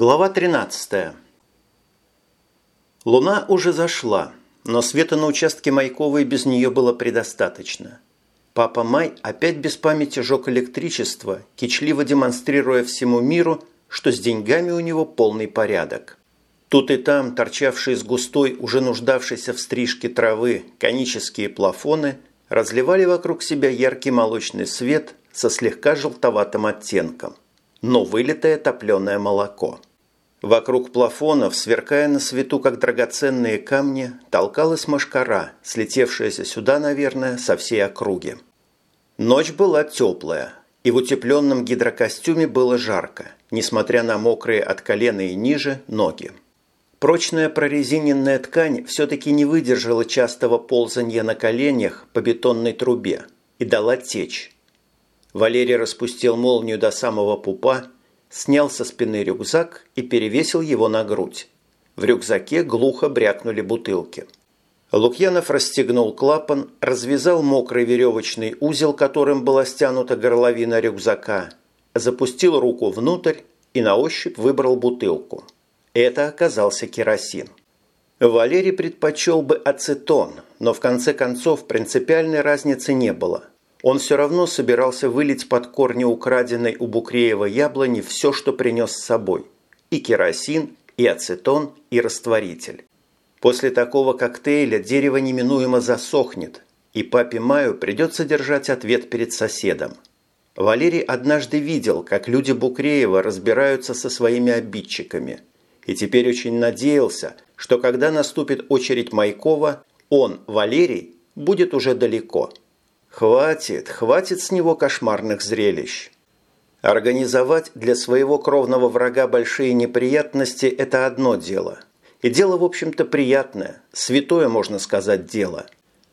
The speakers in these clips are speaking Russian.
Глава 13. Луна уже зашла, но света на участке Майковой без нее было предостаточно. Папа Май опять без памяти жег электричество, кичливо демонстрируя всему миру, что с деньгами у него полный порядок. Тут и там торчавшие с густой, уже нуждавшейся в стрижке травы, конические плафоны разливали вокруг себя яркий молочный свет со слегка желтоватым оттенком, но вылитое топленое молоко. Вокруг плафонов, сверкая на свету, как драгоценные камни, толкалась мошкара, слетевшаяся сюда, наверное, со всей округи. Ночь была теплая, и в утепленном гидрокостюме было жарко, несмотря на мокрые от колена и ниже ноги. Прочная прорезиненная ткань все-таки не выдержала частого ползания на коленях по бетонной трубе и дала течь. Валерий распустил молнию до самого пупа снял со спины рюкзак и перевесил его на грудь. В рюкзаке глухо брякнули бутылки. Лукьянов расстегнул клапан, развязал мокрый веревочный узел, которым была стянута горловина рюкзака, запустил руку внутрь и на ощупь выбрал бутылку. Это оказался керосин. Валерий предпочел бы ацетон, но в конце концов принципиальной разницы не было – он все равно собирался вылить под корни украденной у Букреева яблони все, что принес с собой. И керосин, и ацетон, и растворитель. После такого коктейля дерево неминуемо засохнет, и папе Маю придется держать ответ перед соседом. Валерий однажды видел, как люди Букреева разбираются со своими обидчиками, и теперь очень надеялся, что когда наступит очередь Майкова, он, Валерий, будет уже далеко – Хватит, хватит с него кошмарных зрелищ. Организовать для своего кровного врага большие неприятности – это одно дело. И дело, в общем-то, приятное, святое, можно сказать, дело.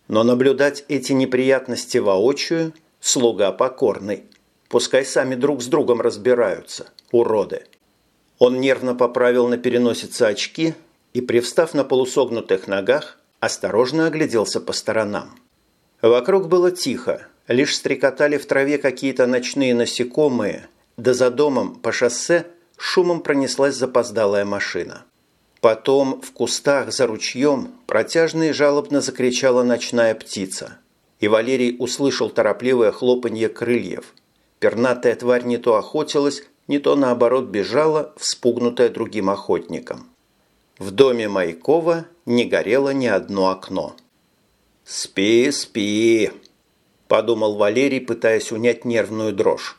Но наблюдать эти неприятности воочию – слуга покорный. Пускай сами друг с другом разбираются, уроды. Он нервно поправил на переносице очки и, привстав на полусогнутых ногах, осторожно огляделся по сторонам. Вокруг было тихо, лишь стрекотали в траве какие-то ночные насекомые, да за домом по шоссе шумом пронеслась запоздалая машина. Потом в кустах за ручьем протяжно и жалобно закричала ночная птица. И Валерий услышал торопливое хлопанье крыльев. Пернатая тварь не то охотилась, не то наоборот бежала, вспугнутая другим охотником. В доме Майкова не горело ни одно окно. «Спи, спи», – подумал Валерий, пытаясь унять нервную дрожь.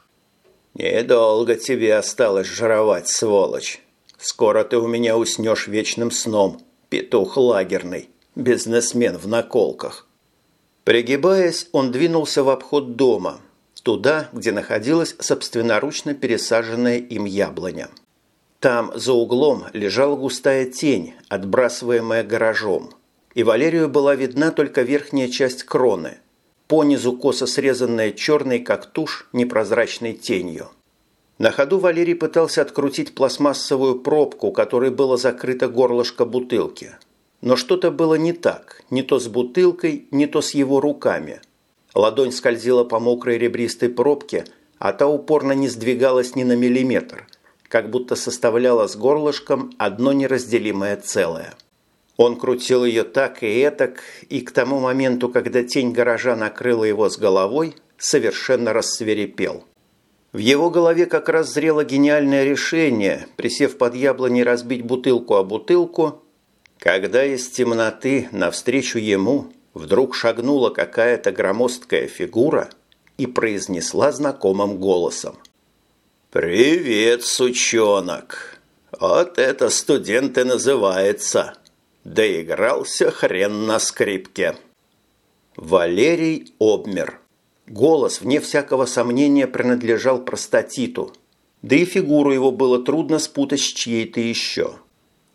«Недолго тебе осталось жировать, сволочь. Скоро ты у меня уснешь вечным сном, петух лагерный, бизнесмен в наколках». Пригибаясь, он двинулся в обход дома, туда, где находилась собственноручно пересаженная им яблоня. Там, за углом, лежала густая тень, отбрасываемая гаражом – и Валерию была видна только верхняя часть кроны, по низу косо срезанная черной, как тушь, непрозрачной тенью. На ходу Валерий пытался открутить пластмассовую пробку, которой было закрыто горлышко бутылки. Но что-то было не так, не то с бутылкой, не то с его руками. Ладонь скользила по мокрой ребристой пробке, а та упорно не сдвигалась ни на миллиметр, как будто составляла с горлышком одно неразделимое целое. Он крутил ее так и этак, и к тому моменту, когда тень гаража накрыла его с головой, совершенно рассверепел. В его голове как раз зрело гениальное решение, присев под яблони разбить бутылку о бутылку, когда из темноты навстречу ему вдруг шагнула какая-то громоздкая фигура и произнесла знакомым голосом. «Привет, сучонок! Вот это студент и называется!» Доигрался хрен на скрипке. Валерий обмер. Голос, вне всякого сомнения, принадлежал простатиту. Да и фигуру его было трудно спутать с чьей-то еще.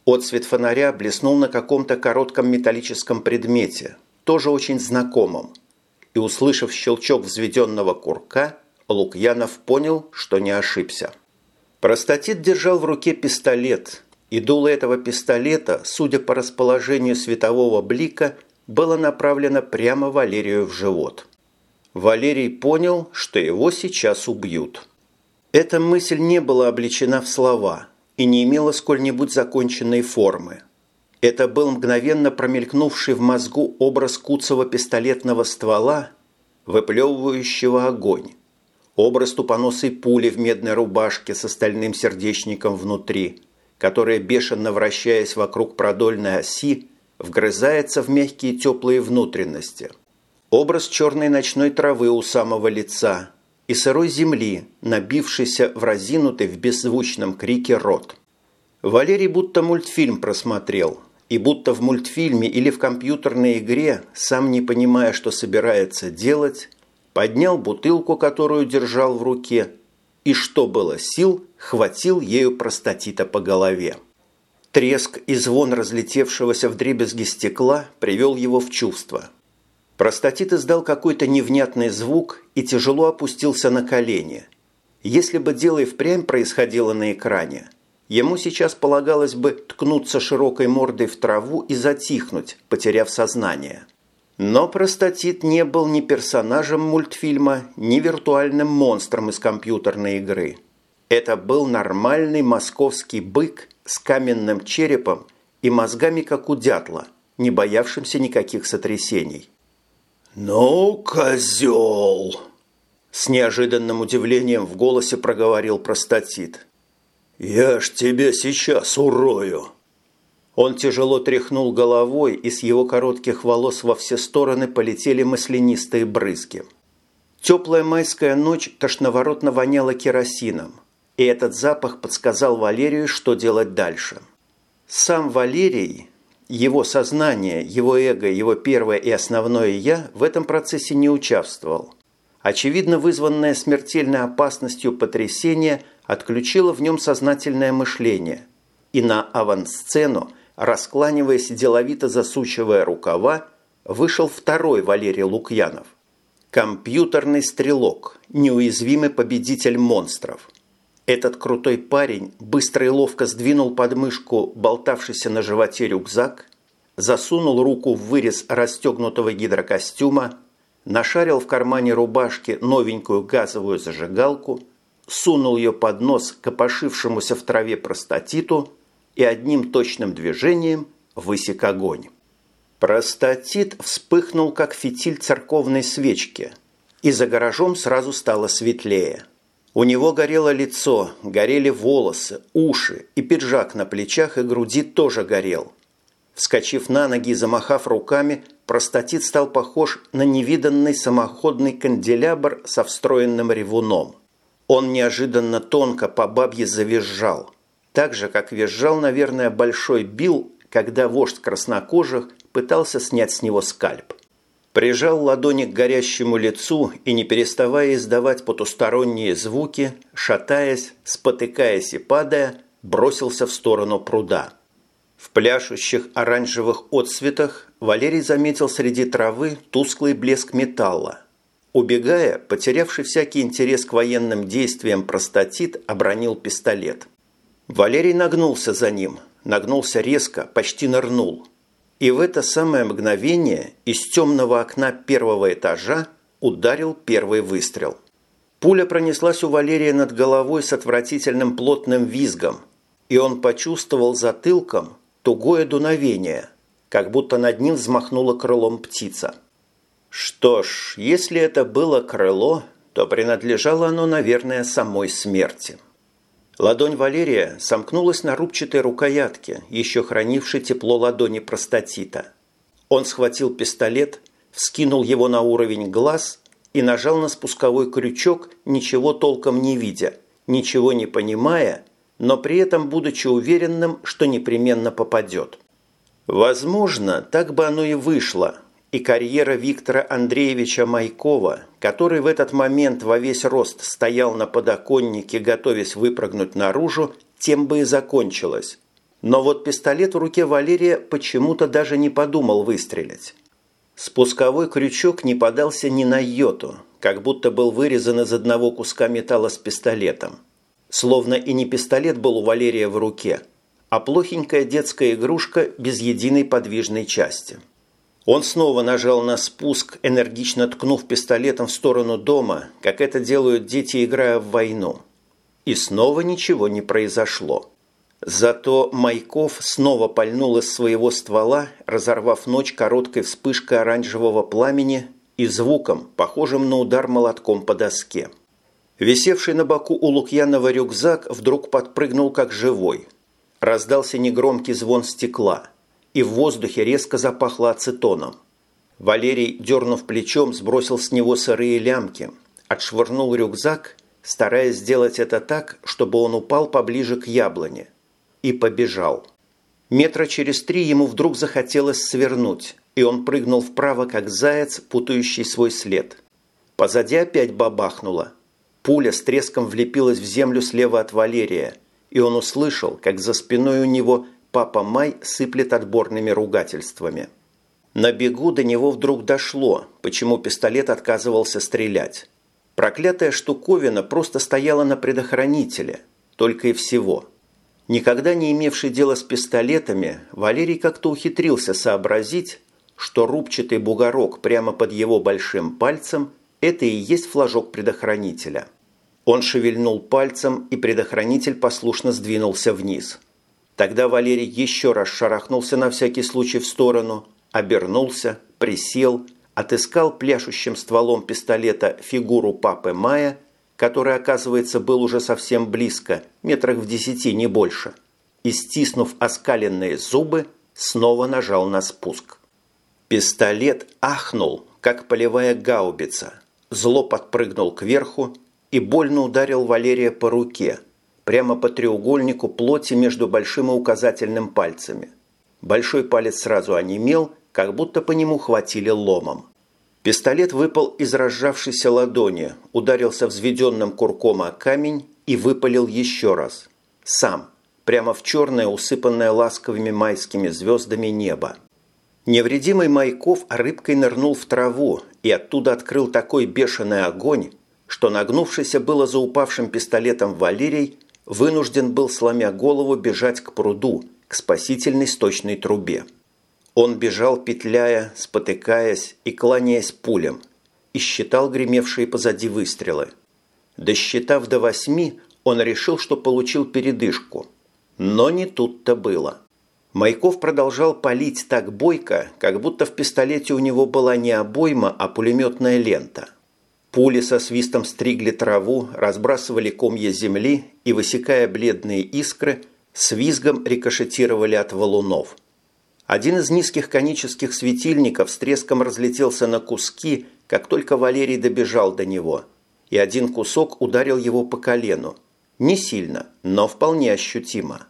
Отцвет фонаря блеснул на каком-то коротком металлическом предмете, тоже очень знакомом. И, услышав щелчок взведенного курка, Лукьянов понял, что не ошибся. Простатит держал в руке пистолет – и дуло этого пистолета, судя по расположению светового блика, было направлено прямо Валерию в живот. Валерий понял, что его сейчас убьют. Эта мысль не была обличена в слова, и не имело сколь-нибудь законченной формы. Это был мгновенно промелькнувший в мозгу образ куцого пистолетного ствола, выплевывающего огонь. Образ тупоносой пули в медной рубашке с остальным сердечником внутри, которая, бешено вращаясь вокруг продольной оси, вгрызается в мягкие теплые внутренности. Образ черной ночной травы у самого лица и сырой земли, набившейся в разинутый в беззвучном крике рот. Валерий будто мультфильм просмотрел – и будто в мультфильме или в компьютерной игре, сам не понимая, что собирается делать, поднял бутылку, которую держал в руке, и, что было сил, хватил ею простатита по голове. Треск и звон разлетевшегося в дребезги стекла привел его в чувство. Простатит издал какой-то невнятный звук и тяжело опустился на колени. Если бы дело и впрямь происходило на экране – Ему сейчас полагалось бы ткнуться широкой мордой в траву и затихнуть, потеряв сознание. Но простатит не был ни персонажем мультфильма, ни виртуальным монстром из компьютерной игры. Это был нормальный московский бык с каменным черепом и мозгами, как у дятла, не боявшимся никаких сотрясений. «Ну, козел!» С неожиданным удивлением в голосе проговорил простатит. «Я ж тебя сейчас урою!» Он тяжело тряхнул головой, и с его коротких волос во все стороны полетели маслянистые брызги. Теплая майская ночь тошноворотно воняла керосином, и этот запах подсказал Валерию, что делать дальше. Сам Валерий, его сознание, его эго, его первое и основное «я» в этом процессе не участвовал. Очевидно, вызванное смертельной опасностью потрясение отключило в нем сознательное мышление, и на авансцену, раскланиваясь деловито засучивая рукава, вышел второй Валерий Лукьянов. Компьютерный стрелок, неуязвимый победитель монстров. Этот крутой парень быстро и ловко сдвинул под мышку болтавшийся на животе рюкзак, засунул руку в вырез расстегнутого гидрокостюма, нашарил в кармане рубашки новенькую газовую зажигалку – сунул ее под нос копошившемуся в траве простатиту и одним точным движением высек огонь. Простатит вспыхнул, как фитиль церковной свечки, и за гаражом сразу стало светлее. У него горело лицо, горели волосы, уши, и пиджак на плечах и груди тоже горел. Вскочив на ноги и замахав руками, простатит стал похож на невиданный самоходный канделябр со встроенным ревуном. Он неожиданно тонко по бабье завизжал. Так же, как визжал, наверное, Большой Билл, когда вождь краснокожих пытался снять с него скальп. Прижал ладони к горящему лицу и, не переставая издавать потусторонние звуки, шатаясь, спотыкаясь и падая, бросился в сторону пруда. В пляшущих оранжевых отсветах Валерий заметил среди травы тусклый блеск металла – Убегая, потерявший всякий интерес к военным действиям простатит обронил пистолет. Валерий нагнулся за ним, нагнулся резко, почти нырнул. И в это самое мгновение из темного окна первого этажа ударил первый выстрел. Пуля пронеслась у Валерия над головой с отвратительным плотным визгом, и он почувствовал затылком тугое дуновение, как будто над ним взмахнула крылом птица. Что ж, если это было крыло, то принадлежало оно, наверное, самой смерти. Ладонь Валерия сомкнулась на рубчатой рукоятке, еще хранившей тепло ладони простатита. Он схватил пистолет, вскинул его на уровень глаз и нажал на спусковой крючок, ничего толком не видя, ничего не понимая, но при этом будучи уверенным, что непременно попадет. Возможно, так бы оно и вышло – и карьера Виктора Андреевича Майкова, который в этот момент во весь рост стоял на подоконнике, готовясь выпрыгнуть наружу, тем бы и закончилась. Но вот пистолет в руке Валерия почему-то даже не подумал выстрелить. Спусковой крючок не подался ни на йоту, как будто был вырезан из одного куска металла с пистолетом. Словно и не пистолет был у Валерия в руке, а плохенькая детская игрушка без единой подвижной части. Он снова нажал на спуск, энергично ткнув пистолетом в сторону дома, как это делают дети, играя в войну. И снова ничего не произошло. Зато Майков снова пальнул из своего ствола, разорвав ночь короткой вспышкой оранжевого пламени и звуком, похожим на удар молотком по доске. Висевший на боку у Лукьянова рюкзак вдруг подпрыгнул как живой. Раздался негромкий звон стекла, и в воздухе резко запахло ацетоном. Валерий, дернув плечом, сбросил с него сырые лямки, отшвырнул рюкзак, стараясь сделать это так, чтобы он упал поближе к яблоне, и побежал. Метра через три ему вдруг захотелось свернуть, и он прыгнул вправо, как заяц, путающий свой след. Позади опять бабахнуло. Пуля с треском влепилась в землю слева от Валерия, и он услышал, как за спиной у него папа Май сыплет отборными ругательствами. На бегу до него вдруг дошло, почему пистолет отказывался стрелять. Проклятая штуковина просто стояла на предохранителе, только и всего. Никогда не имевший дела с пистолетами, Валерий как-то ухитрился сообразить, что рубчатый бугорок прямо под его большим пальцем – это и есть флажок предохранителя. Он шевельнул пальцем, и предохранитель послушно сдвинулся вниз. Тогда Валерий еще раз шарахнулся на всякий случай в сторону – обернулся, присел, отыскал пляшущим стволом пистолета фигуру папы Мая, который, оказывается, был уже совсем близко, метрах в десяти, не больше, и, стиснув оскаленные зубы, снова нажал на спуск. Пистолет ахнул, как полевая гаубица, зло подпрыгнул кверху и больно ударил Валерия по руке, прямо по треугольнику плоти между большим и указательным пальцами. Большой палец сразу онемел как будто по нему хватили ломом. Пистолет выпал из разжавшейся ладони, ударился взведенным курком о камень и выпалил еще раз. Сам, прямо в черное, усыпанное ласковыми майскими звездами небо. Невредимый Майков рыбкой нырнул в траву и оттуда открыл такой бешеный огонь, что нагнувшийся было за упавшим пистолетом Валерий вынужден был, сломя голову, бежать к пруду, к спасительной сточной трубе. Он бежал, петляя, спотыкаясь и кланяясь пулям, и считал гремевшие позади выстрелы. Досчитав до восьми, он решил, что получил передышку. Но не тут-то было. Майков продолжал палить так бойко, как будто в пистолете у него была не обойма, а пулеметная лента. Пули со свистом стригли траву, разбрасывали комья земли и, высекая бледные искры, с визгом рикошетировали от валунов – один из низких конических светильников с треском разлетелся на куски, как только Валерий добежал до него, и один кусок ударил его по колену. Не сильно, но вполне ощутимо.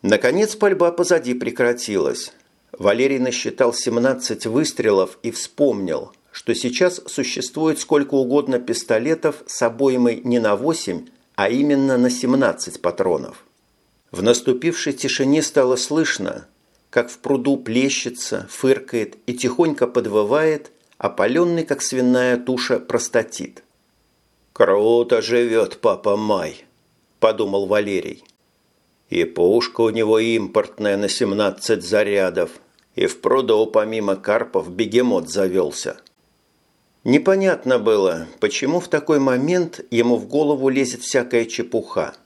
Наконец пальба позади прекратилась. Валерий насчитал 17 выстрелов и вспомнил, что сейчас существует сколько угодно пистолетов с обоймой не на 8, а именно на 17 патронов. В наступившей тишине стало слышно, как в пруду плещется, фыркает и тихонько подвывает, опаленный, как свиная туша, простатит. «Круто живет папа Май», – подумал Валерий. «И пушка у него импортная на 17 зарядов, и в пруду помимо карпов бегемот завелся». Непонятно было, почему в такой момент ему в голову лезет всякая чепуха.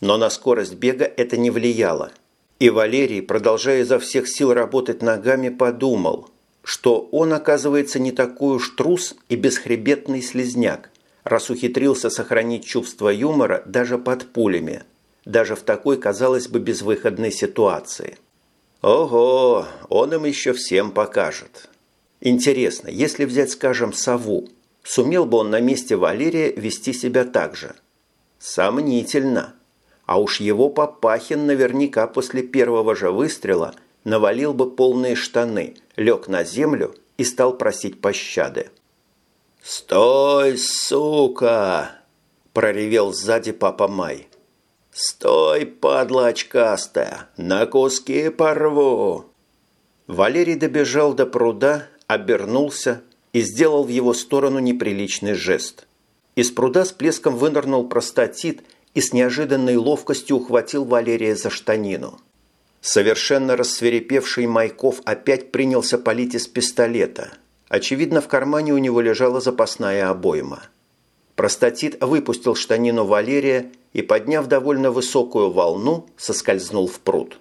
Но на скорость бега это не влияло. И Валерий, продолжая изо всех сил работать ногами, подумал, что он, оказывается, не такой уж трус и бесхребетный слезняк, раз ухитрился сохранить чувство юмора даже под пулями, даже в такой, казалось бы, безвыходной ситуации. Ого, он им еще всем покажет. Интересно, если взять, скажем, сову, сумел бы он на месте Валерия вести себя так же? Сомнительно. А уж его Папахин наверняка после первого же выстрела навалил бы полные штаны, лег на землю и стал просить пощады. «Стой, сука!» – проревел сзади папа Май. «Стой, падла очкастая! На куски порву!» Валерий добежал до пруда, обернулся и сделал в его сторону неприличный жест. Из пруда с плеском вынырнул простатит – и с неожиданной ловкостью ухватил Валерия за штанину. Совершенно рассверепевший Майков опять принялся палить из пистолета. Очевидно, в кармане у него лежала запасная обойма. Простатит выпустил штанину Валерия и, подняв довольно высокую волну, соскользнул в пруд.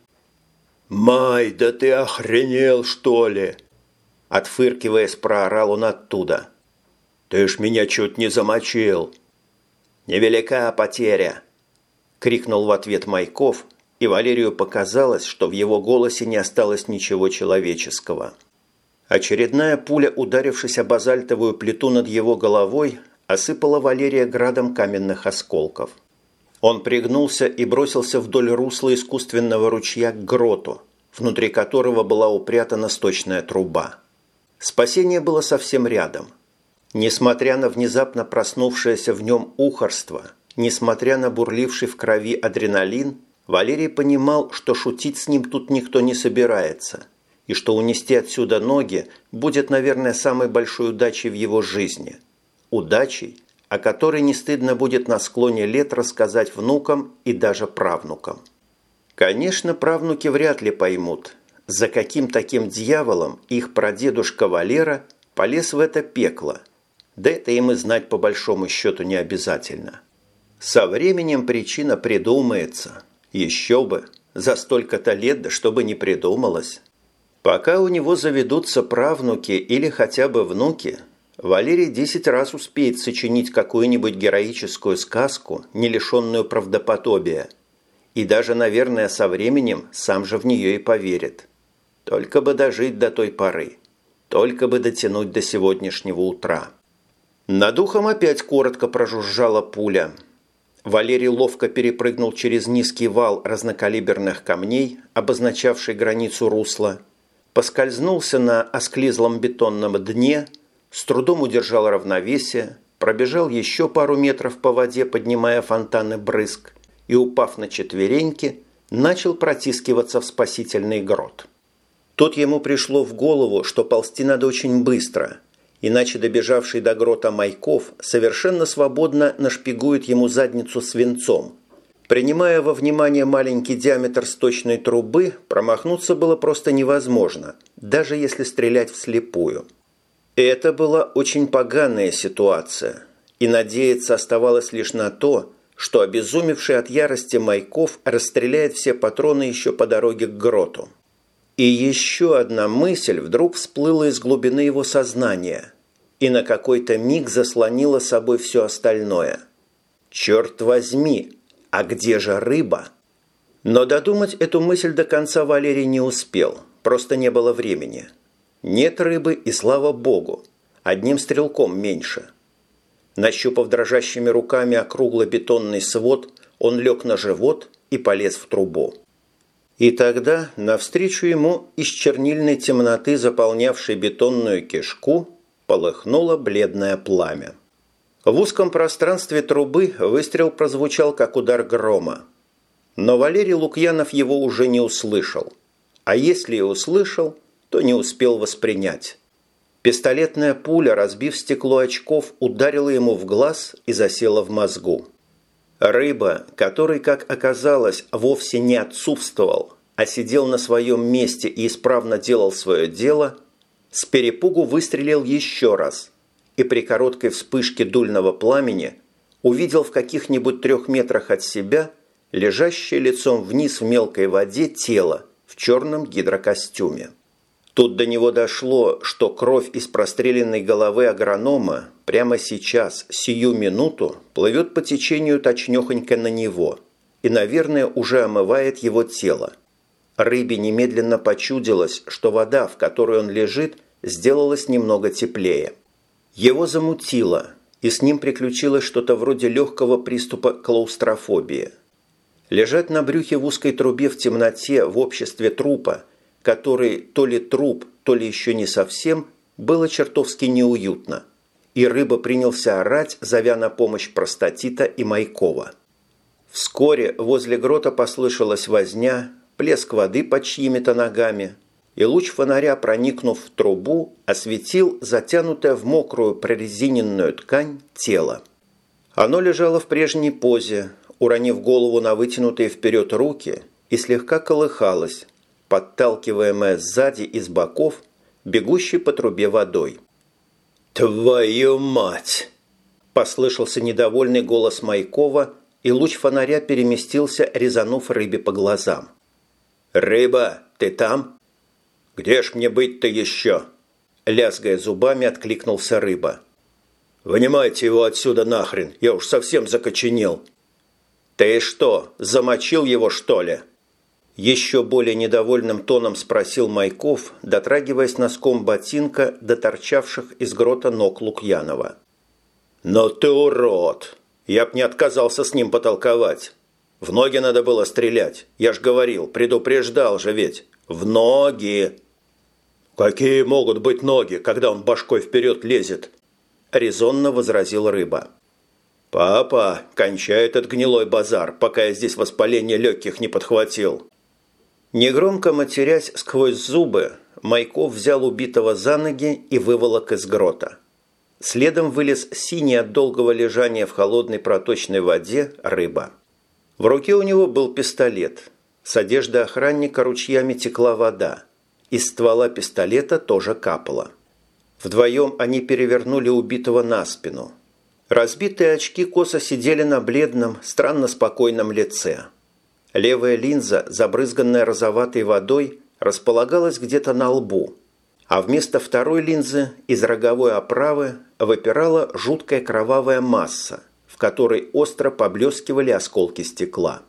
«Май, да ты охренел, что ли?» Отфыркиваясь, проорал он оттуда. «Ты ж меня чуть не замочил!» «Невелика потеря!» Крикнул в ответ Майков, и Валерию показалось, что в его голосе не осталось ничего человеческого. Очередная пуля, ударившись о базальтовую плиту над его головой, осыпала Валерия градом каменных осколков. Он пригнулся и бросился вдоль русла искусственного ручья к гроту, внутри которого была упрятана сточная труба. Спасение было совсем рядом. Несмотря на внезапно проснувшееся в нем ухорство, несмотря на бурливший в крови адреналин, Валерий понимал, что шутить с ним тут никто не собирается, и что унести отсюда ноги будет, наверное, самой большой удачей в его жизни. Удачей, о которой не стыдно будет на склоне лет рассказать внукам и даже правнукам. Конечно, правнуки вряд ли поймут, за каким таким дьяволом их прадедушка Валера полез в это пекло. Да это им и знать по большому счету не обязательно. Со временем причина придумается. Еще бы, за столько-то лет, да чтобы не придумалось. Пока у него заведутся правнуки или хотя бы внуки – Валерий десять раз успеет сочинить какую-нибудь героическую сказку, не лишенную правдоподобия. И даже, наверное, со временем сам же в нее и поверит. Только бы дожить до той поры. Только бы дотянуть до сегодняшнего утра. Над ухом опять коротко прожужжала пуля. Валерий ловко перепрыгнул через низкий вал разнокалиберных камней, обозначавший границу русла, поскользнулся на осклизлом бетонном дне – с трудом удержал равновесие, пробежал еще пару метров по воде, поднимая фонтаны брызг, и, упав на четвереньки, начал протискиваться в спасительный грот. Тут ему пришло в голову, что ползти надо очень быстро, иначе добежавший до грота Майков совершенно свободно нашпигует ему задницу свинцом. Принимая во внимание маленький диаметр сточной трубы, промахнуться было просто невозможно, даже если стрелять вслепую – это была очень поганая ситуация, и надеяться оставалось лишь на то, что обезумевший от ярости Майков расстреляет все патроны еще по дороге к гроту. И еще одна мысль вдруг всплыла из глубины его сознания и на какой-то миг заслонила собой все остальное. «Черт возьми, а где же рыба?» Но додумать эту мысль до конца Валерий не успел, просто не было времени – нет рыбы и слава богу, одним стрелком меньше. Нащупав дрожащими руками округлый бетонный свод, он лег на живот и полез в трубу. И тогда навстречу ему из чернильной темноты, заполнявшей бетонную кишку, полыхнуло бледное пламя. В узком пространстве трубы выстрел прозвучал, как удар грома. Но Валерий Лукьянов его уже не услышал. А если и услышал – то не успел воспринять. Пистолетная пуля, разбив стекло очков, ударила ему в глаз и засела в мозгу. Рыба, который, как оказалось, вовсе не отсутствовал, а сидел на своем месте и исправно делал свое дело, с перепугу выстрелил еще раз и при короткой вспышке дульного пламени увидел в каких-нибудь трех метрах от себя лежащее лицом вниз в мелкой воде тело в черном гидрокостюме. Тут до него дошло, что кровь из простреленной головы агронома прямо сейчас, сию минуту, плывет по течению точнёхонько на него и, наверное, уже омывает его тело. Рыбе немедленно почудилось, что вода, в которой он лежит, сделалась немного теплее. Его замутило, и с ним приключилось что-то вроде легкого приступа клаустрофобии. Лежать на брюхе в узкой трубе в темноте в обществе трупа – который то ли труп, то ли еще не совсем, было чертовски неуютно. И рыба принялся орать, зовя на помощь простатита и Майкова. Вскоре возле грота послышалась возня, плеск воды под чьими-то ногами, и луч фонаря, проникнув в трубу, осветил затянутое в мокрую прорезиненную ткань тело. Оно лежало в прежней позе, уронив голову на вытянутые вперед руки и слегка колыхалось, подталкиваемая сзади и с боков, бегущей по трубе водой. «Твою мать!» Послышался недовольный голос Майкова, и луч фонаря переместился, резанув рыбе по глазам. «Рыба, ты там?» «Где ж мне быть-то еще?» Лязгая зубами, откликнулся рыба. «Вынимайте его отсюда нахрен, я уж совсем закоченел». «Ты что, замочил его, что ли?» Еще более недовольным тоном спросил Майков, дотрагиваясь носком ботинка до торчавших из грота ног Лукьянова. «Но ты урод! Я б не отказался с ним потолковать. В ноги надо было стрелять. Я ж говорил, предупреждал же ведь. В ноги!» «Какие могут быть ноги, когда он башкой вперед лезет?» – резонно возразил рыба. «Папа, кончай этот гнилой базар, пока я здесь воспаление легких не подхватил». Негромко матерясь сквозь зубы, Майков взял убитого за ноги и выволок из грота. Следом вылез синий от долгого лежания в холодной проточной воде рыба. В руке у него был пистолет. С одежды охранника ручьями текла вода. Из ствола пистолета тоже капало. Вдвоем они перевернули убитого на спину. Разбитые очки косо сидели на бледном, странно спокойном лице – Левая линза, забрызганная розоватой водой, располагалась где-то на лбу, а вместо второй линзы из роговой оправы выпирала жуткая кровавая масса, в которой остро поблескивали осколки стекла.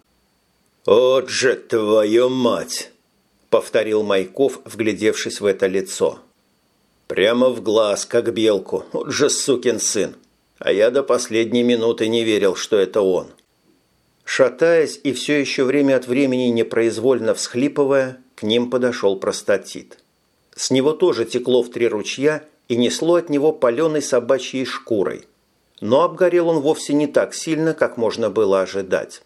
«Вот же твою мать!» – повторил Майков, вглядевшись в это лицо. «Прямо в глаз, как белку. Вот же сукин сын! А я до последней минуты не верил, что это он». Шатаясь и все еще время от времени непроизвольно всхлипывая, к ним подошел простатит. С него тоже текло в три ручья и несло от него паленой собачьей шкурой. Но обгорел он вовсе не так сильно, как можно было ожидать.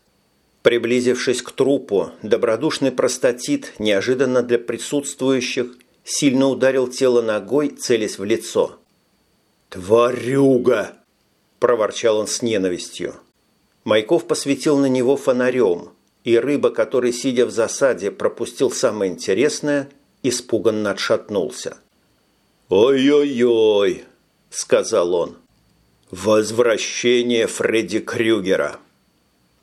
Приблизившись к трупу, добродушный простатит, неожиданно для присутствующих, сильно ударил тело ногой, целясь в лицо. «Тварюга!» – проворчал он с ненавистью. Майков посветил на него фонарем, и рыба, который, сидя в засаде, пропустил самое интересное, испуганно отшатнулся. «Ой-ой-ой!» – сказал он. «Возвращение Фредди Крюгера!»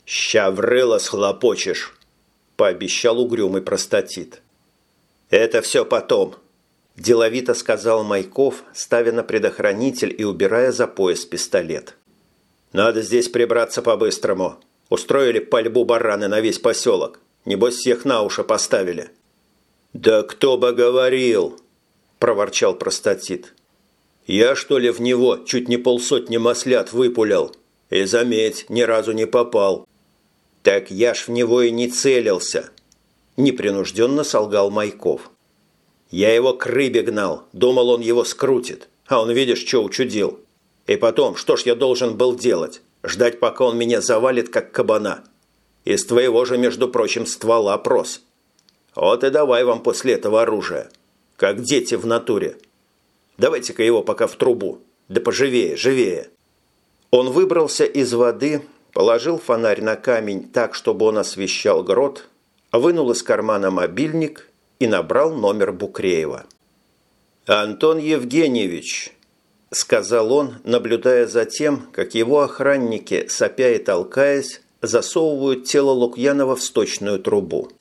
«Ща врыло схлопочешь!» – пообещал угрюмый простатит. «Это все потом!» – деловито сказал Майков, ставя на предохранитель и убирая за пояс пистолет. Надо здесь прибраться по-быстрому. Устроили пальбу бараны на весь поселок. Небось, всех на уши поставили». «Да кто бы говорил!» – проворчал простатит. «Я, что ли, в него чуть не полсотни маслят выпулял? И, заметь, ни разу не попал». «Так я ж в него и не целился!» – непринужденно солгал Майков. «Я его к рыбе гнал, думал, он его скрутит, а он, видишь, что учудил. И потом, что ж я должен был делать? Ждать, пока он меня завалит, как кабана. Из твоего же, между прочим, ствола прос. Вот и давай вам после этого оружие. Как дети в натуре. Давайте-ка его пока в трубу. Да поживее, живее. Он выбрался из воды, положил фонарь на камень так, чтобы он освещал грот, вынул из кармана мобильник и набрал номер Букреева. «Антон Евгеньевич, – сказал он, наблюдая за тем, как его охранники, сопя и толкаясь, засовывают тело Лукьянова в сточную трубу.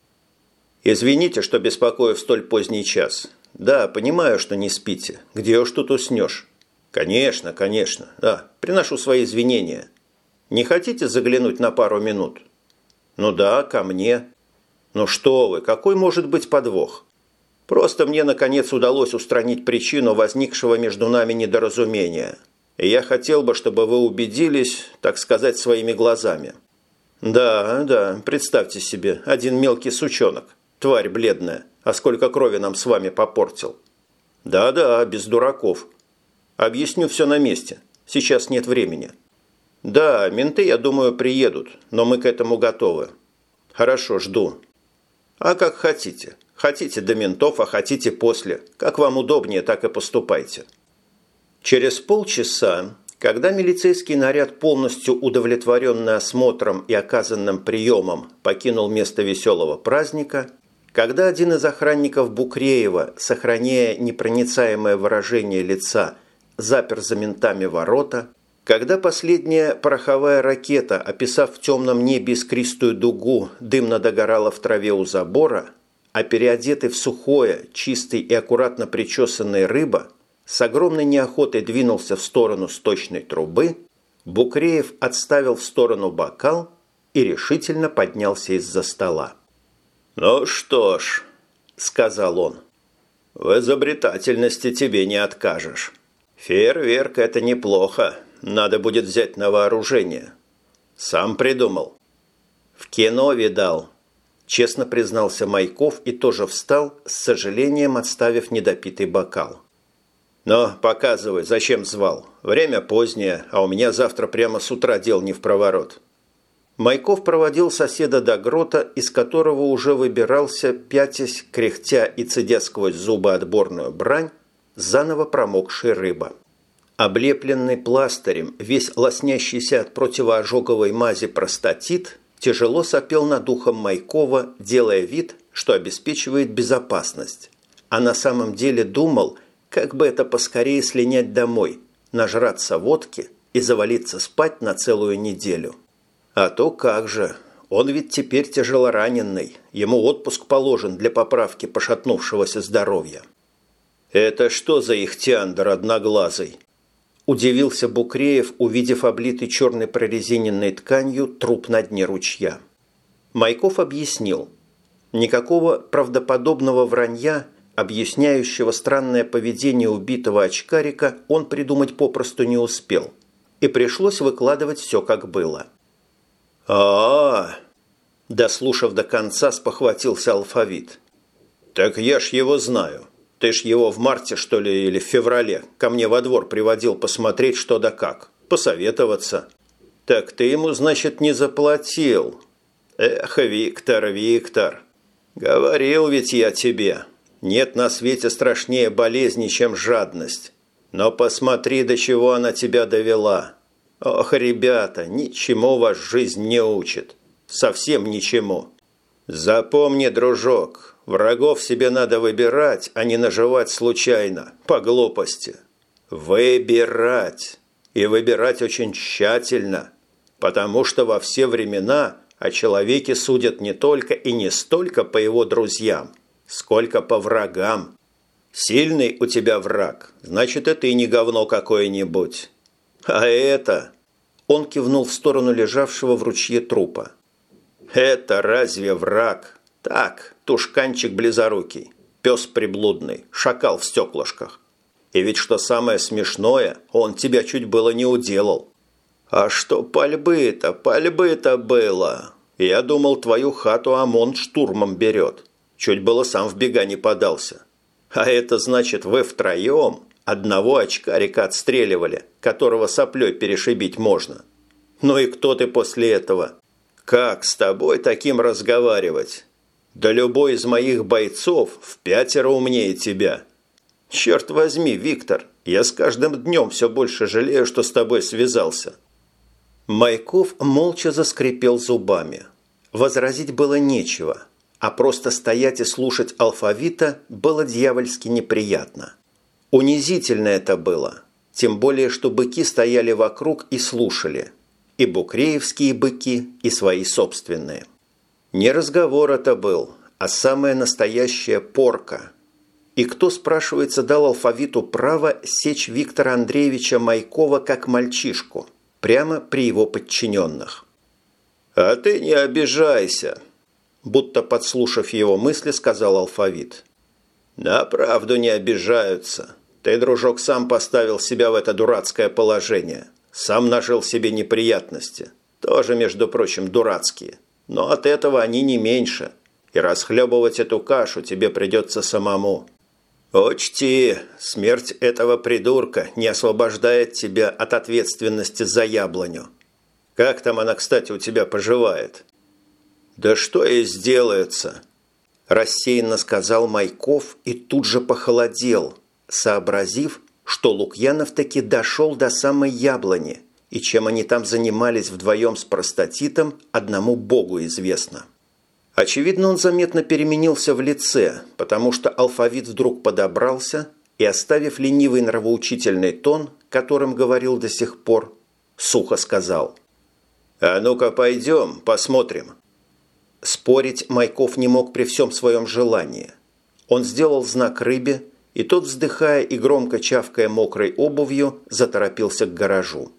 «Извините, что беспокою в столь поздний час. Да, понимаю, что не спите. Где уж тут уснешь?» «Конечно, конечно. Да, приношу свои извинения. Не хотите заглянуть на пару минут?» «Ну да, ко мне». «Ну что вы, какой может быть подвох?» Просто мне, наконец, удалось устранить причину возникшего между нами недоразумения. И я хотел бы, чтобы вы убедились, так сказать, своими глазами. Да, да, представьте себе, один мелкий сучонок, тварь бледная, а сколько крови нам с вами попортил. Да-да, без дураков. Объясню все на месте. Сейчас нет времени. Да, менты, я думаю, приедут, но мы к этому готовы. Хорошо, жду. А как хотите. Хотите до ментов, а хотите после. Как вам удобнее, так и поступайте. Через полчаса, когда милицейский наряд, полностью удовлетворенный осмотром и оказанным приемом, покинул место веселого праздника, когда один из охранников Букреева, сохраняя непроницаемое выражение лица, запер за ментами ворота, Когда последняя пороховая ракета, описав в темном небе искристую дугу, дымно догорала в траве у забора, а переодетый в сухое, чистый и аккуратно причесанный рыба с огромной неохотой двинулся в сторону сточной трубы, Букреев отставил в сторону бокал и решительно поднялся из-за стола. «Ну что ж», – сказал он, – «в изобретательности тебе не откажешь. Фейерверк – это неплохо, надо будет взять на вооружение. Сам придумал». «В кино видал», – честно признался Майков и тоже встал, с сожалением отставив недопитый бокал. «Но показывай, зачем звал. Время позднее, а у меня завтра прямо с утра дел не в проворот». Майков проводил соседа до грота, из которого уже выбирался, пятясь, кряхтя и цедя сквозь зубы отборную брань, заново промокшая рыба. Облепленный пластырем, весь лоснящийся от противоожоговой мази простатит, тяжело сопел над ухом Майкова, делая вид, что обеспечивает безопасность. А на самом деле думал, как бы это поскорее слинять домой, нажраться водки и завалиться спать на целую неделю. А то как же. Он ведь теперь тяжелораненый. Ему отпуск положен для поправки пошатнувшегося здоровья. «Это что за ихтиандр одноглазый?» Удивился Букреев, увидев облитый черной прорезиненной тканью труп на дне ручья. Майков объяснил. Никакого правдоподобного вранья, объясняющего странное поведение убитого очкарика, он придумать попросту не успел. И пришлось выкладывать все как было а, -а, Дослушав до конца, спохватился алфавит. «Так я ж его знаю. Ты ж его в марте, что ли, или в феврале ко мне во двор приводил посмотреть, что да как, посоветоваться. Так ты ему, значит, не заплатил. Эх, Виктор, Виктор, говорил ведь я тебе, нет на свете страшнее болезни, чем жадность. Но посмотри, до чего она тебя довела». Ох, ребята, ничему вас жизнь не учит. Совсем ничему. Запомни, дружок, врагов себе надо выбирать, а не наживать случайно, по глупости. Выбирать. И выбирать очень тщательно, потому что во все времена о человеке судят не только и не столько по его друзьям, сколько по врагам. Сильный у тебя враг, значит, и ты не говно какое-нибудь. А это... Он кивнул в сторону лежавшего в ручье трупа. «Это разве враг? Так, тушканчик близорукий, пес приблудный, шакал в стеклышках. И ведь что самое смешное, он тебя чуть было не уделал. А что пальбы-то, пальбы-то было? Я думал, твою хату ОМОН штурмом берет. Чуть было сам в бега не подался. А это значит, вы втроем Одного очкарика отстреливали, которого соплей перешибить можно. Ну и кто ты после этого? Как с тобой таким разговаривать? Да любой из моих бойцов в пятеро умнее тебя. Черт возьми, Виктор, я с каждым днем все больше жалею, что с тобой связался. Майков молча заскрипел зубами. Возразить было нечего, а просто стоять и слушать алфавита было дьявольски неприятно. Унизительно это было, тем более, что быки стояли вокруг и слушали. И букреевские быки, и свои собственные. Не разговор это был, а самая настоящая порка. И кто, спрашивается, дал алфавиту право сечь Виктора Андреевича Майкова как мальчишку, прямо при его подчиненных? «А ты не обижайся», будто подслушав его мысли, сказал алфавит. «На правду не обижаются. Ты, дружок, сам поставил себя в это дурацкое положение. Сам нажил себе неприятности. Тоже, между прочим, дурацкие. Но от этого они не меньше. И расхлебывать эту кашу тебе придется самому. Учти, смерть этого придурка не освобождает тебя от ответственности за яблоню. Как там она, кстати, у тебя поживает? Да что ей сделается? Рассеянно сказал Майков и тут же похолодел – сообразив, что Лукьянов таки дошел до самой яблони, и чем они там занимались вдвоем с простатитом, одному богу известно. Очевидно, он заметно переменился в лице, потому что алфавит вдруг подобрался и, оставив ленивый нравоучительный тон, которым говорил до сих пор, сухо сказал. «А ну-ка пойдем, посмотрим». Спорить Майков не мог при всем своем желании. Он сделал знак рыбе, и тот, вздыхая и громко чавкая мокрой обувью, заторопился к гаражу.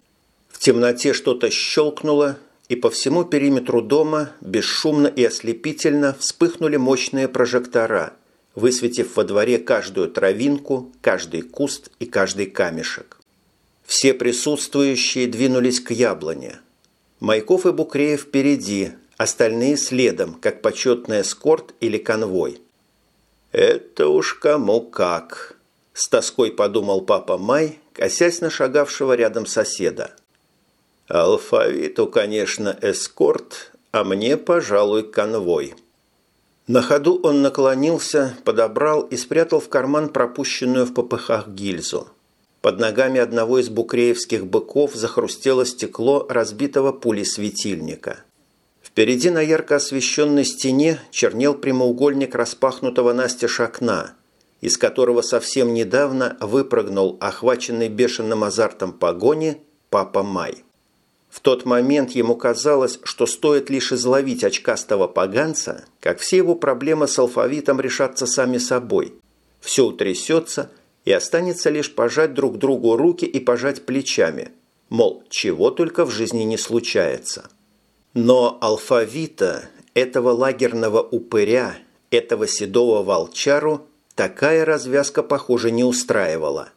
Темноте что-то щелкнуло, и по всему периметру дома бесшумно и ослепительно вспыхнули мощные прожектора, высветив во дворе каждую травинку, каждый куст и каждый камешек. Все присутствующие двинулись к яблоне. Майков и Букреев впереди, остальные следом, как почетный эскорт или конвой. «Это уж кому как», – с тоской подумал папа Май, косясь на шагавшего рядом соседа. «Алфавиту, конечно, эскорт, а мне, пожалуй, конвой». На ходу он наклонился, подобрал и спрятал в карман пропущенную в попыхах гильзу. Под ногами одного из букреевских быков захрустело стекло разбитого пули светильника. Впереди на ярко освещенной стене чернел прямоугольник распахнутого настежь окна, из которого совсем недавно выпрыгнул охваченный бешеным азартом погони папа Май. В тот момент ему казалось, что стоит лишь изловить очкастого поганца, как все его проблемы с алфавитом решатся сами собой. Все утрясется – и останется лишь пожать друг другу руки и пожать плечами, мол, чего только в жизни не случается. Но алфавита, этого лагерного упыря, этого седого волчару, такая развязка, похоже, не устраивала.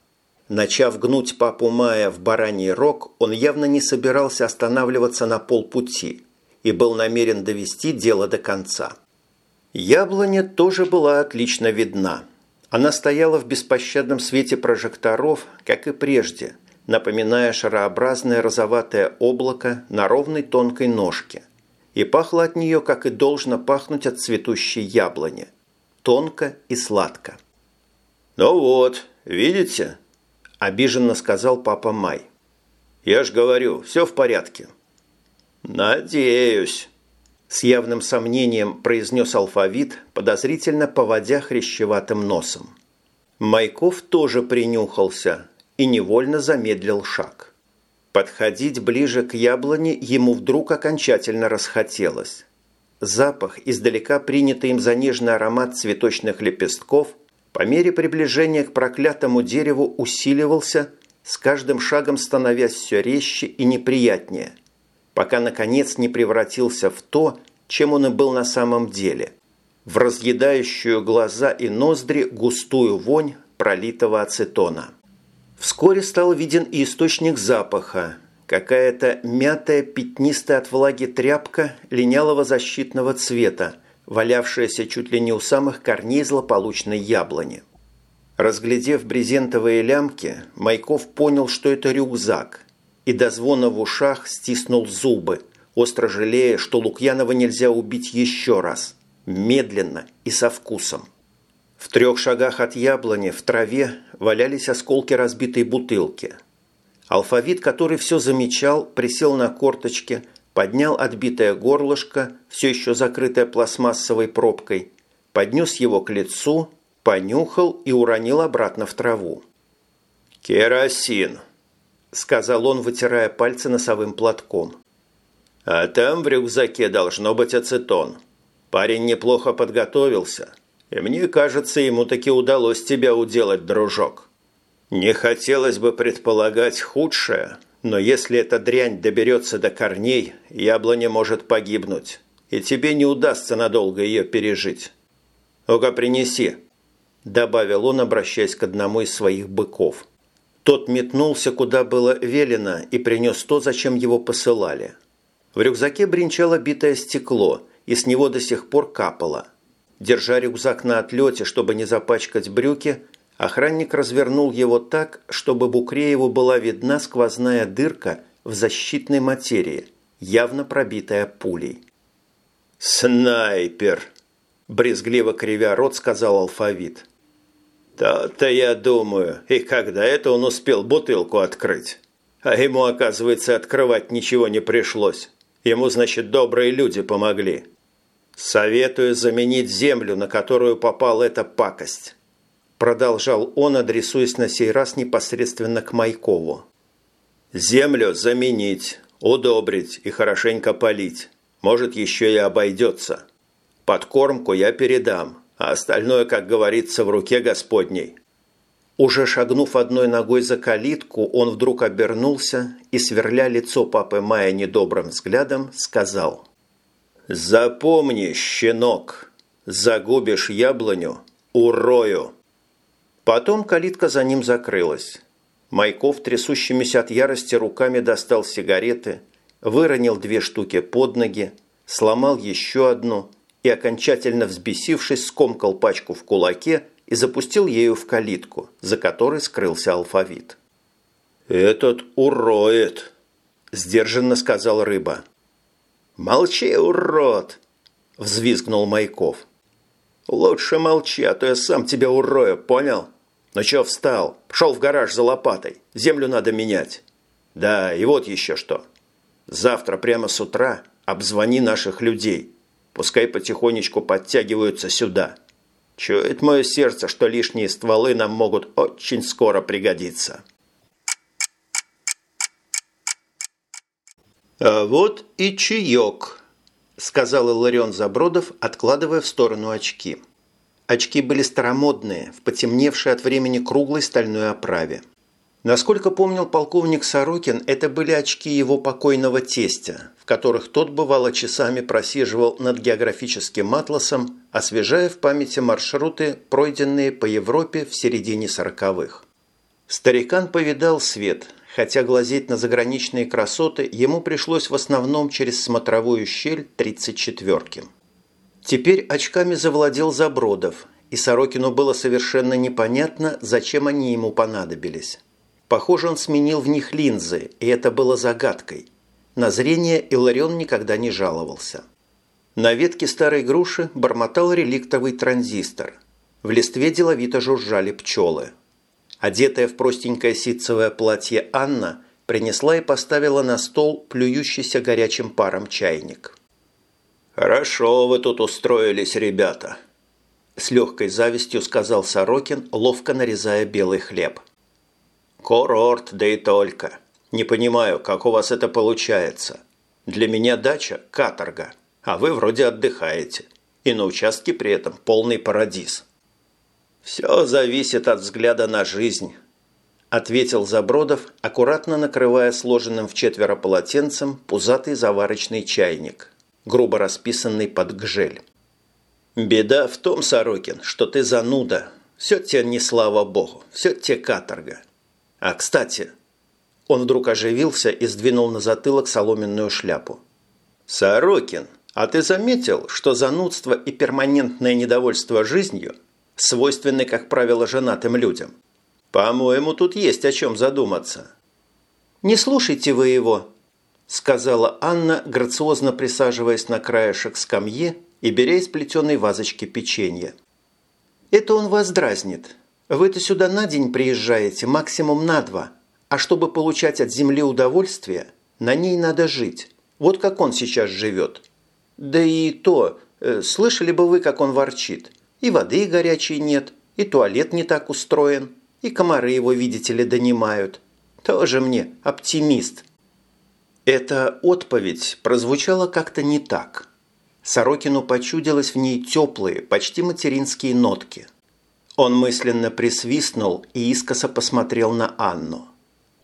Начав гнуть папу Мая в бараний рог, он явно не собирался останавливаться на полпути и был намерен довести дело до конца. Яблоня тоже была отлично видна – она стояла в беспощадном свете прожекторов, как и прежде, напоминая шарообразное розоватое облако на ровной тонкой ножке. И пахло от нее, как и должно пахнуть от цветущей яблони. Тонко и сладко. «Ну вот, видите?» – обиженно сказал папа Май. «Я ж говорю, все в порядке». «Надеюсь», с явным сомнением произнес алфавит, подозрительно поводя хрящеватым носом. Майков тоже принюхался и невольно замедлил шаг. Подходить ближе к яблоне ему вдруг окончательно расхотелось. Запах, издалека принятый им за нежный аромат цветочных лепестков, по мере приближения к проклятому дереву усиливался, с каждым шагом становясь все резче и неприятнее – пока, наконец, не превратился в то, чем он и был на самом деле – в разъедающую глаза и ноздри густую вонь пролитого ацетона. Вскоре стал виден и источник запаха – какая-то мятая, пятнистая от влаги тряпка линялого защитного цвета, валявшаяся чуть ли не у самых корней злополучной яблони. Разглядев брезентовые лямки, Майков понял, что это рюкзак, и до звона в ушах стиснул зубы, остро жалея, что Лукьянова нельзя убить еще раз, медленно и со вкусом. В трех шагах от яблони в траве валялись осколки разбитой бутылки. Алфавит, который все замечал, присел на корточки, поднял отбитое горлышко, все еще закрытое пластмассовой пробкой, поднес его к лицу, понюхал и уронил обратно в траву. «Керосин!» сказал он, вытирая пальцы носовым платком. «А там в рюкзаке должно быть ацетон. Парень неплохо подготовился, и мне кажется, ему таки удалось тебя уделать, дружок. Не хотелось бы предполагать худшее, но если эта дрянь доберется до корней, яблоня может погибнуть, и тебе не удастся надолго ее пережить. Ну-ка, принеси», – добавил он, обращаясь к одному из своих быков – тот метнулся, куда было велено, и принес то, зачем его посылали. В рюкзаке бренчало битое стекло, и с него до сих пор капало. Держа рюкзак на отлете, чтобы не запачкать брюки, охранник развернул его так, чтобы Букрееву была видна сквозная дырка в защитной материи, явно пробитая пулей. «Снайпер!» – брезгливо кривя рот сказал алфавит – «То-то я думаю, и когда это он успел бутылку открыть? А ему, оказывается, открывать ничего не пришлось. Ему, значит, добрые люди помогли. Советую заменить землю, на которую попала эта пакость». Продолжал он, адресуясь на сей раз непосредственно к Майкову. Землю заменить, удобрить и хорошенько полить. Может, еще и обойдется. Подкормку я передам, а остальное, как говорится, в руке Господней. Уже шагнув одной ногой за калитку, он вдруг обернулся и, сверля лицо папы Майя недобрым взглядом, сказал «Запомни, щенок, загубишь яблоню – урою». Потом калитка за ним закрылась. Майков, трясущимися от ярости руками, достал сигареты, выронил две штуки под ноги, сломал еще одну и, окончательно взбесившись, скомкал пачку в кулаке и запустил ею в калитку, за которой скрылся алфавит. «Этот уроет!» – сдержанно сказал рыба. «Молчи, урод!» – взвизгнул Майков. «Лучше молчи, а то я сам тебя урою, понял?» «Ну чё встал? Пошел в гараж за лопатой. Землю надо менять». «Да, и вот еще что. Завтра прямо с утра обзвони наших людей. Пускай потихонечку подтягиваются сюда. Чует мое сердце, что лишние стволы нам могут очень скоро пригодиться». «А вот и чаек», – сказал Иларион Забродов, откладывая в сторону очки. Очки были старомодные, в потемневшей от времени круглой стальной оправе. Насколько помнил полковник Сорокин, это были очки его покойного тестя, в которых тот бывало часами просиживал над географическим атласом, освежая в памяти маршруты, пройденные по Европе в середине сороковых. Старикан повидал свет, хотя глазеть на заграничные красоты ему пришлось в основном через смотровую щель 34-ки. Теперь очками завладел Забродов, и Сорокину было совершенно непонятно, зачем они ему понадобились. Похоже, он сменил в них линзы, и это было загадкой. На зрение Иларион никогда не жаловался. На ветке старой груши бормотал реликтовый транзистор. В листве деловито жужжали пчелы. Одетая в простенькое ситцевое платье Анна принесла и поставила на стол плюющийся горячим паром чайник. «Хорошо вы тут устроились, ребята», – с легкой завистью сказал Сорокин, ловко нарезая белый хлеб. «Курорт, да и только. Не понимаю, как у вас это получается. Для меня дача – каторга, а вы вроде отдыхаете. И на участке при этом полный парадиз». «Все зависит от взгляда на жизнь», – ответил Забродов, аккуратно накрывая сложенным в четверо полотенцем пузатый заварочный чайник – грубо расписанный под гжель. «Беда в том, Сорокин, что ты зануда. Все тебе не слава богу, все тебе каторга. А, кстати...» Он вдруг оживился и сдвинул на затылок соломенную шляпу. «Сорокин, а ты заметил, что занудство и перманентное недовольство жизнью свойственны, как правило, женатым людям? По-моему, тут есть о чем задуматься». «Не слушайте вы его», – сказала Анна, грациозно присаживаясь на краешек скамьи и беря из плетеной вазочки печенье. «Это он вас дразнит. Вы-то сюда на день приезжаете, максимум на два. А чтобы получать от земли удовольствие, на ней надо жить. Вот как он сейчас живет. Да и то, э, слышали бы вы, как он ворчит. И воды горячей нет, и туалет не так устроен, и комары его, видите ли, донимают. Тоже мне оптимист». Эта отповедь прозвучала как-то не так. Сорокину почудилось в ней теплые, почти материнские нотки. Он мысленно присвистнул и искоса посмотрел на Анну.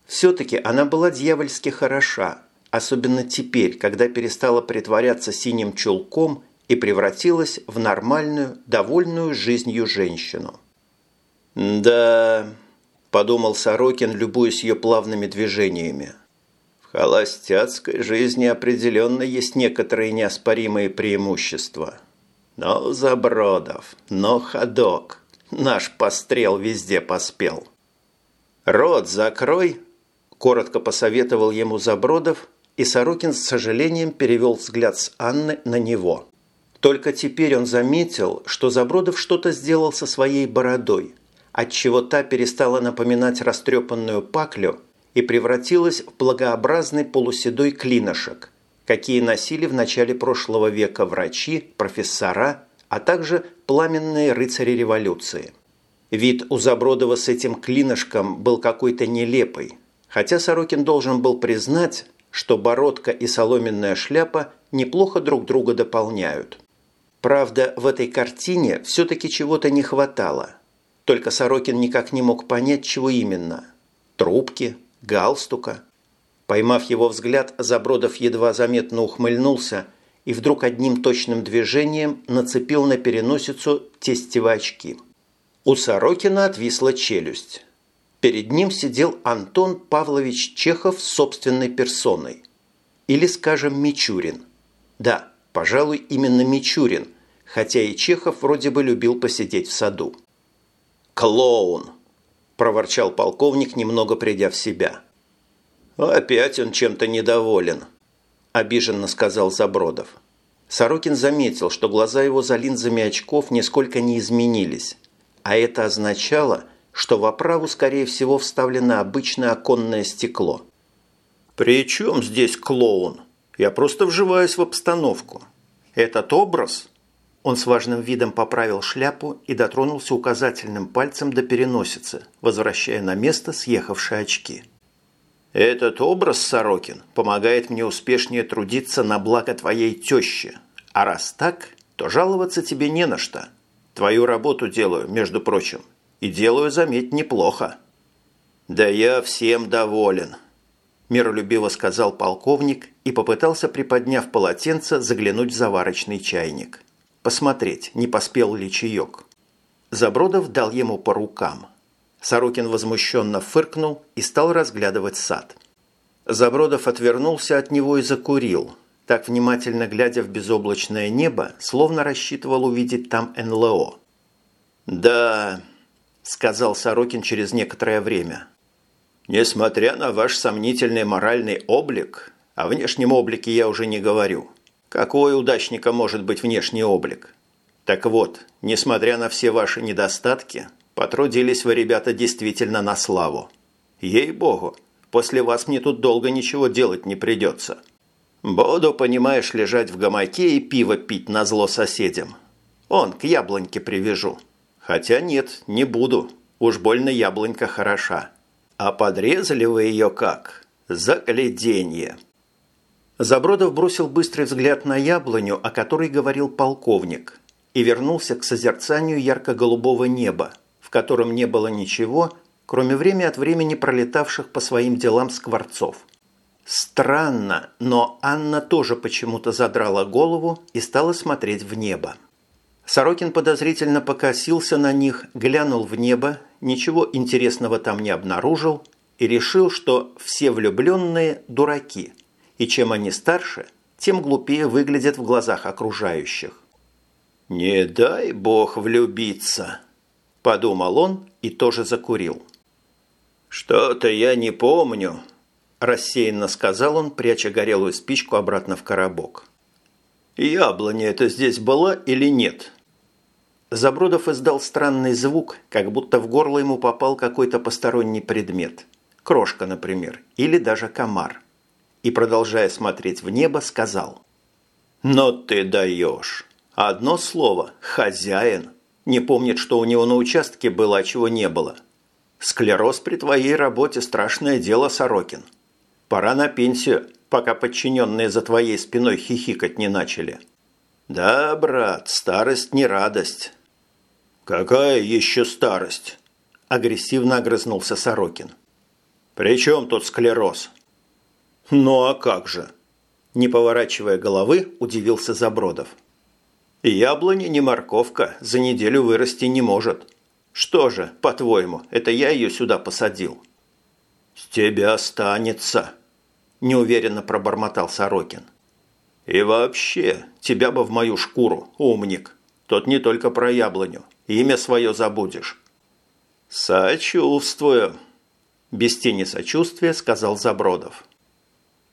Все-таки она была дьявольски хороша, особенно теперь, когда перестала притворяться синим чулком и превратилась в нормальную, довольную жизнью женщину. «Да...» – подумал Сорокин, любуясь ее плавными движениями холостяцкой жизни определенно есть некоторые неоспоримые преимущества. Но Забродов, но ходок, наш пострел везде поспел. «Рот закрой!» – коротко посоветовал ему Забродов, и Сорокин с сожалением перевел взгляд с Анны на него. Только теперь он заметил, что Забродов что-то сделал со своей бородой, отчего та перестала напоминать растрепанную паклю – и превратилась в благообразный полуседой клинышек, какие носили в начале прошлого века врачи, профессора, а также пламенные рыцари революции. Вид у Забродова с этим клинышком был какой-то нелепый, Хотя Сорокин должен был признать, что бородка и соломенная шляпа неплохо друг друга дополняют. Правда, в этой картине все-таки чего-то не хватало. Только Сорокин никак не мог понять, чего именно. Трубки, галстука. Поймав его взгляд, Забродов едва заметно ухмыльнулся и вдруг одним точным движением нацепил на переносицу тестевые очки. У Сорокина отвисла челюсть. Перед ним сидел Антон Павлович Чехов собственной персоной. Или, скажем, Мичурин. Да, пожалуй, именно Мичурин, хотя и Чехов вроде бы любил посидеть в саду. «Клоун!» – проворчал полковник, немного придя в себя. «Опять он чем-то недоволен», – обиженно сказал Забродов. Сорокин заметил, что глаза его за линзами очков нисколько не изменились, а это означало, что в оправу, скорее всего, вставлено обычное оконное стекло. «При чем здесь клоун? Я просто вживаюсь в обстановку. Этот образ он с важным видом поправил шляпу и дотронулся указательным пальцем до переносицы, возвращая на место съехавшие очки. «Этот образ, Сорокин, помогает мне успешнее трудиться на благо твоей тещи. А раз так, то жаловаться тебе не на что. Твою работу делаю, между прочим. И делаю, заметь, неплохо». «Да я всем доволен», – миролюбиво сказал полковник и попытался, приподняв полотенце, заглянуть в заварочный чайник посмотреть, не поспел ли чаек. Забродов дал ему по рукам. Сорокин возмущенно фыркнул и стал разглядывать сад. Забродов отвернулся от него и закурил, так внимательно глядя в безоблачное небо, словно рассчитывал увидеть там НЛО. «Да», – сказал Сорокин через некоторое время, – «несмотря на ваш сомнительный моральный облик, о внешнем облике я уже не говорю – какой удачника может быть внешний облик? Так вот, несмотря на все ваши недостатки, потрудились вы, ребята, действительно на славу. Ей-богу, после вас мне тут долго ничего делать не придется. Буду, понимаешь, лежать в гамаке и пиво пить на зло соседям. Он, к яблоньке привяжу. Хотя нет, не буду. Уж больно яблонька хороша. А подрезали вы ее как? Загляденье. Забродов бросил быстрый взгляд на яблоню, о которой говорил полковник, и вернулся к созерцанию ярко-голубого неба, в котором не было ничего, кроме время от времени пролетавших по своим делам скворцов. Странно, но Анна тоже почему-то задрала голову и стала смотреть в небо. Сорокин подозрительно покосился на них, глянул в небо, ничего интересного там не обнаружил и решил, что все влюбленные – дураки – и чем они старше, тем глупее выглядят в глазах окружающих. «Не дай бог влюбиться», – подумал он и тоже закурил. «Что-то я не помню», – рассеянно сказал он, пряча горелую спичку обратно в коробок. «Яблоня это здесь была или нет?» Забродов издал странный звук, как будто в горло ему попал какой-то посторонний предмет. Крошка, например, или даже комар и, продолжая смотреть в небо, сказал. «Но ты даешь! Одно слово – хозяин. Не помнит, что у него на участке было, а чего не было. Склероз при твоей работе – страшное дело, Сорокин. Пора на пенсию, пока подчиненные за твоей спиной хихикать не начали. Да, брат, старость не радость». «Какая еще старость?» – агрессивно огрызнулся Сорокин. «При чем тут склероз?» «Ну а как же?» Не поворачивая головы, удивился Забродов. «Яблоня не морковка, за неделю вырасти не может. Что же, по-твоему, это я ее сюда посадил?» «С тебя останется», – неуверенно пробормотал Сорокин. «И вообще, тебя бы в мою шкуру, умник. Тот не только про яблоню, имя свое забудешь». «Сочувствую», – без тени сочувствия сказал Забродов.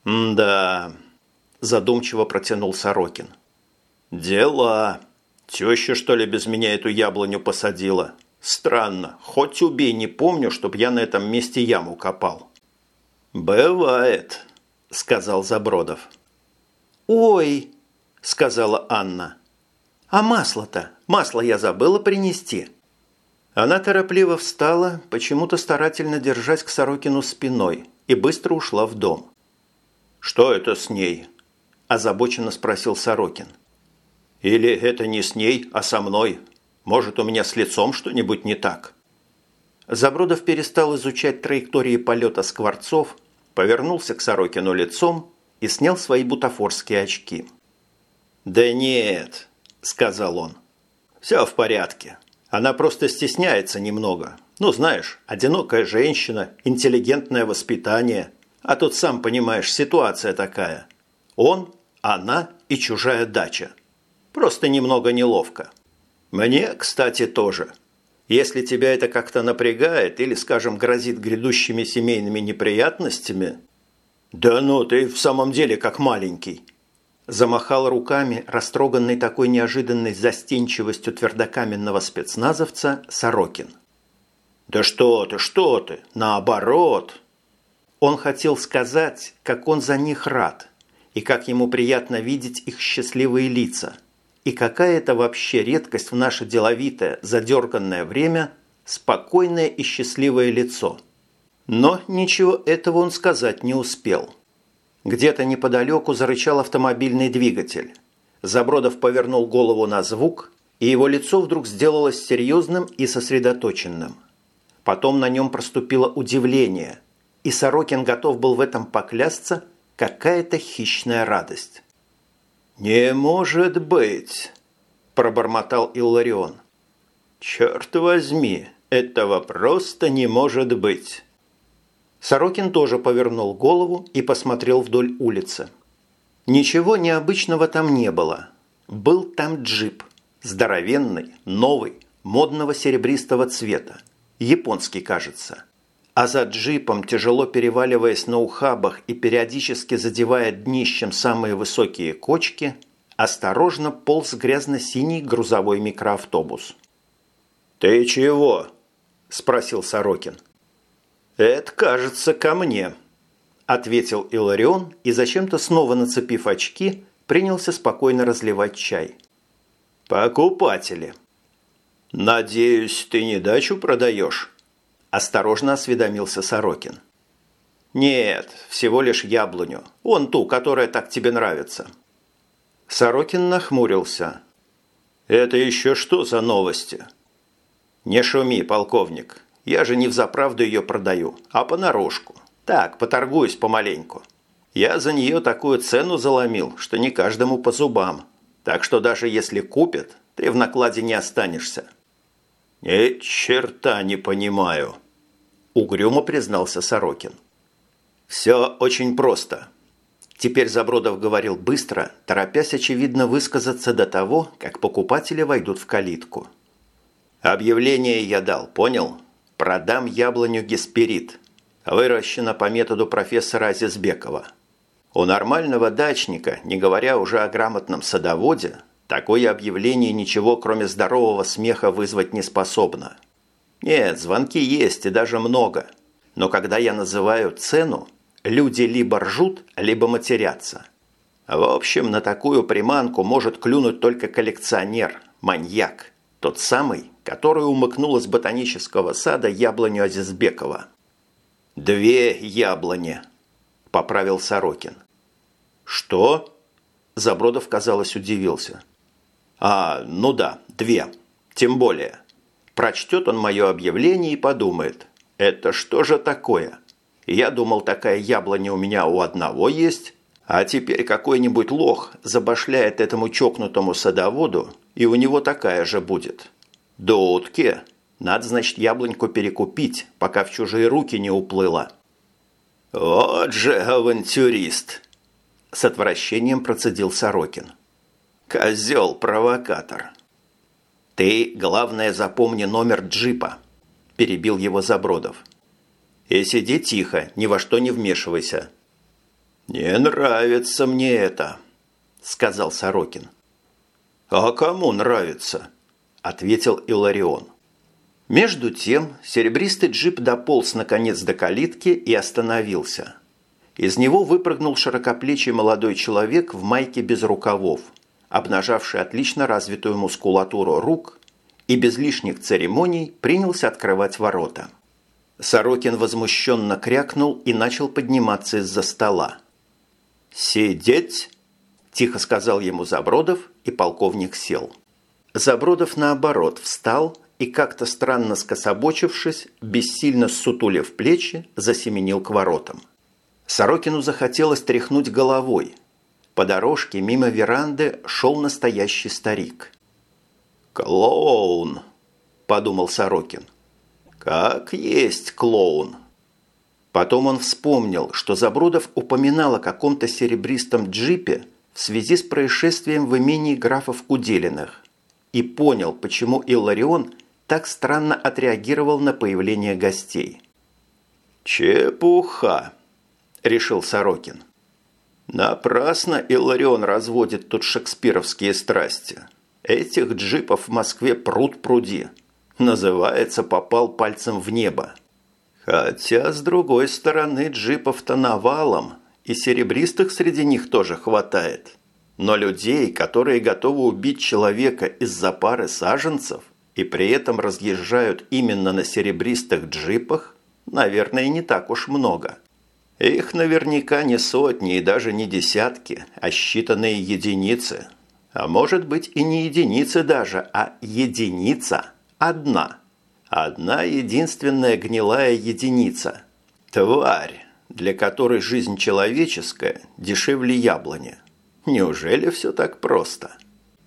«Да», – задумчиво протянул Сорокин. «Дела. Теща, что ли, без меня эту яблоню посадила? Странно. Хоть убей, не помню, чтоб я на этом месте яму копал». «Бывает», – сказал Забродов. «Ой», – сказала Анна. «А масло-то? Масло я забыла принести». Она торопливо встала, почему-то старательно держась к Сорокину спиной – и быстро ушла в дом. «Что это с ней?» – озабоченно спросил Сорокин. «Или это не с ней, а со мной? Может, у меня с лицом что-нибудь не так?» Забродов перестал изучать траектории полета скворцов, повернулся к Сорокину лицом и снял свои бутафорские очки. «Да нет», – сказал он, – «все в порядке. Она просто стесняется немного. Ну, знаешь, одинокая женщина, интеллигентное воспитание. А тут, сам понимаешь, ситуация такая. Он, она и чужая дача. Просто немного неловко. Мне, кстати, тоже. Если тебя это как-то напрягает или, скажем, грозит грядущими семейными неприятностями... Да ну, ты в самом деле как маленький. Замахал руками, растроганный такой неожиданной застенчивостью твердокаменного спецназовца, Сорокин. «Да что ты, что ты, наоборот!» Он хотел сказать, как он за них рад, и как ему приятно видеть их счастливые лица, и какая это вообще редкость в наше деловитое, задерганное время, спокойное и счастливое лицо. Но ничего этого он сказать не успел. Где-то неподалеку зарычал автомобильный двигатель. Забродов повернул голову на звук, и его лицо вдруг сделалось серьезным и сосредоточенным. Потом на нем проступило удивление, и Сорокин готов был в этом поклясться, какая-то хищная радость. «Не может быть!» – пробормотал Илларион. «Черт возьми, этого просто не может быть!» Сорокин тоже повернул голову и посмотрел вдоль улицы. Ничего необычного там не было. Был там джип. Здоровенный, новый, модного серебристого цвета. Японский, кажется. А за джипом, тяжело переваливаясь на ухабах и периодически задевая днищем самые высокие кочки, осторожно полз грязно-синий грузовой микроавтобус. «Ты чего?» – спросил Сорокин. «Это, кажется, ко мне», – ответил Иларион и, зачем-то снова нацепив очки, принялся спокойно разливать чай. «Покупатели». «Надеюсь, ты не дачу продаешь?» – осторожно осведомился Сорокин. «Нет, всего лишь яблоню. Вон ту, которая так тебе нравится». Сорокин нахмурился. «Это еще что за новости?» «Не шуми, полковник. Я же не взаправду ее продаю, а понарошку. Так, поторгуюсь помаленьку. Я за нее такую цену заломил, что не каждому по зубам. Так что даже если купят, ты в накладе не останешься». «Ни черта не понимаю», – угрюмо признался Сорокин. «Все очень просто». Теперь Забродов говорил быстро, торопясь, очевидно, высказаться до того, как покупатели войдут в калитку. «Объявление я дал, понял?» Продам яблоню Гесперид. Выращена по методу профессора Азизбекова. У нормального дачника, не говоря уже о грамотном садоводе, такое объявление ничего, кроме здорового смеха, вызвать не способно. Нет, звонки есть и даже много. Но когда я называю цену, люди либо ржут, либо матерятся. В общем, на такую приманку может клюнуть только коллекционер, маньяк. Тот самый, который умыкнул из ботанического сада яблоню Азизбекова. «Две яблони», – поправил Сорокин. «Что?» – Забродов, казалось, удивился. «А, ну да, две. Тем более. Прочтет он мое объявление и подумает, это что же такое? Я думал, такая яблоня у меня у одного есть, а теперь какой-нибудь лох забашляет этому чокнутому садоводу, и у него такая же будет». «До утки. Надо, значит, яблоньку перекупить, пока в чужие руки не уплыла». «Вот же авантюрист!» С отвращением процедил Сорокин. «Козел-провокатор!» «Ты, главное, запомни номер джипа», – перебил его Забродов. «И сиди тихо, ни во что не вмешивайся». «Не нравится мне это», – сказал Сорокин. «А кому нравится?» – ответил Иларион. Между тем серебристый джип дополз наконец до калитки и остановился. Из него выпрыгнул широкоплечий молодой человек в майке без рукавов, обнажавший отлично развитую мускулатуру рук и без лишних церемоний принялся открывать ворота. Сорокин возмущенно крякнул и начал подниматься из-за стола. «Сидеть!» – тихо сказал ему Забродов, и полковник сел. Забродов, наоборот, встал и, как-то странно скособочившись, бессильно сутулив плечи, засеменил к воротам. Сорокину захотелось тряхнуть головой. По дорожке мимо веранды шел настоящий старик. «Клоун!» – подумал Сорокин. «Как есть клоун!» Потом он вспомнил, что Забродов упоминал о каком-то серебристом джипе в связи с происшествием в имении графов Куделиных и понял, почему Илларион так странно отреагировал на появление гостей. «Чепуха!» – решил Сорокин. «Напрасно Илларион разводит тут шекспировские страсти. Этих джипов в Москве пруд пруди. Называется «попал пальцем в небо». Хотя, с другой стороны, джипов-то навалом, и серебристых среди них тоже хватает. Но людей, которые готовы убить человека из-за пары саженцев и при этом разъезжают именно на серебристых джипах, наверное, не так уж много. Их наверняка не сотни и даже не десятки, а считанные единицы. А может быть и не единицы даже, а единица одна. Одна единственная гнилая единица. Тварь, для которой жизнь человеческая дешевле яблони. Неужели все так просто?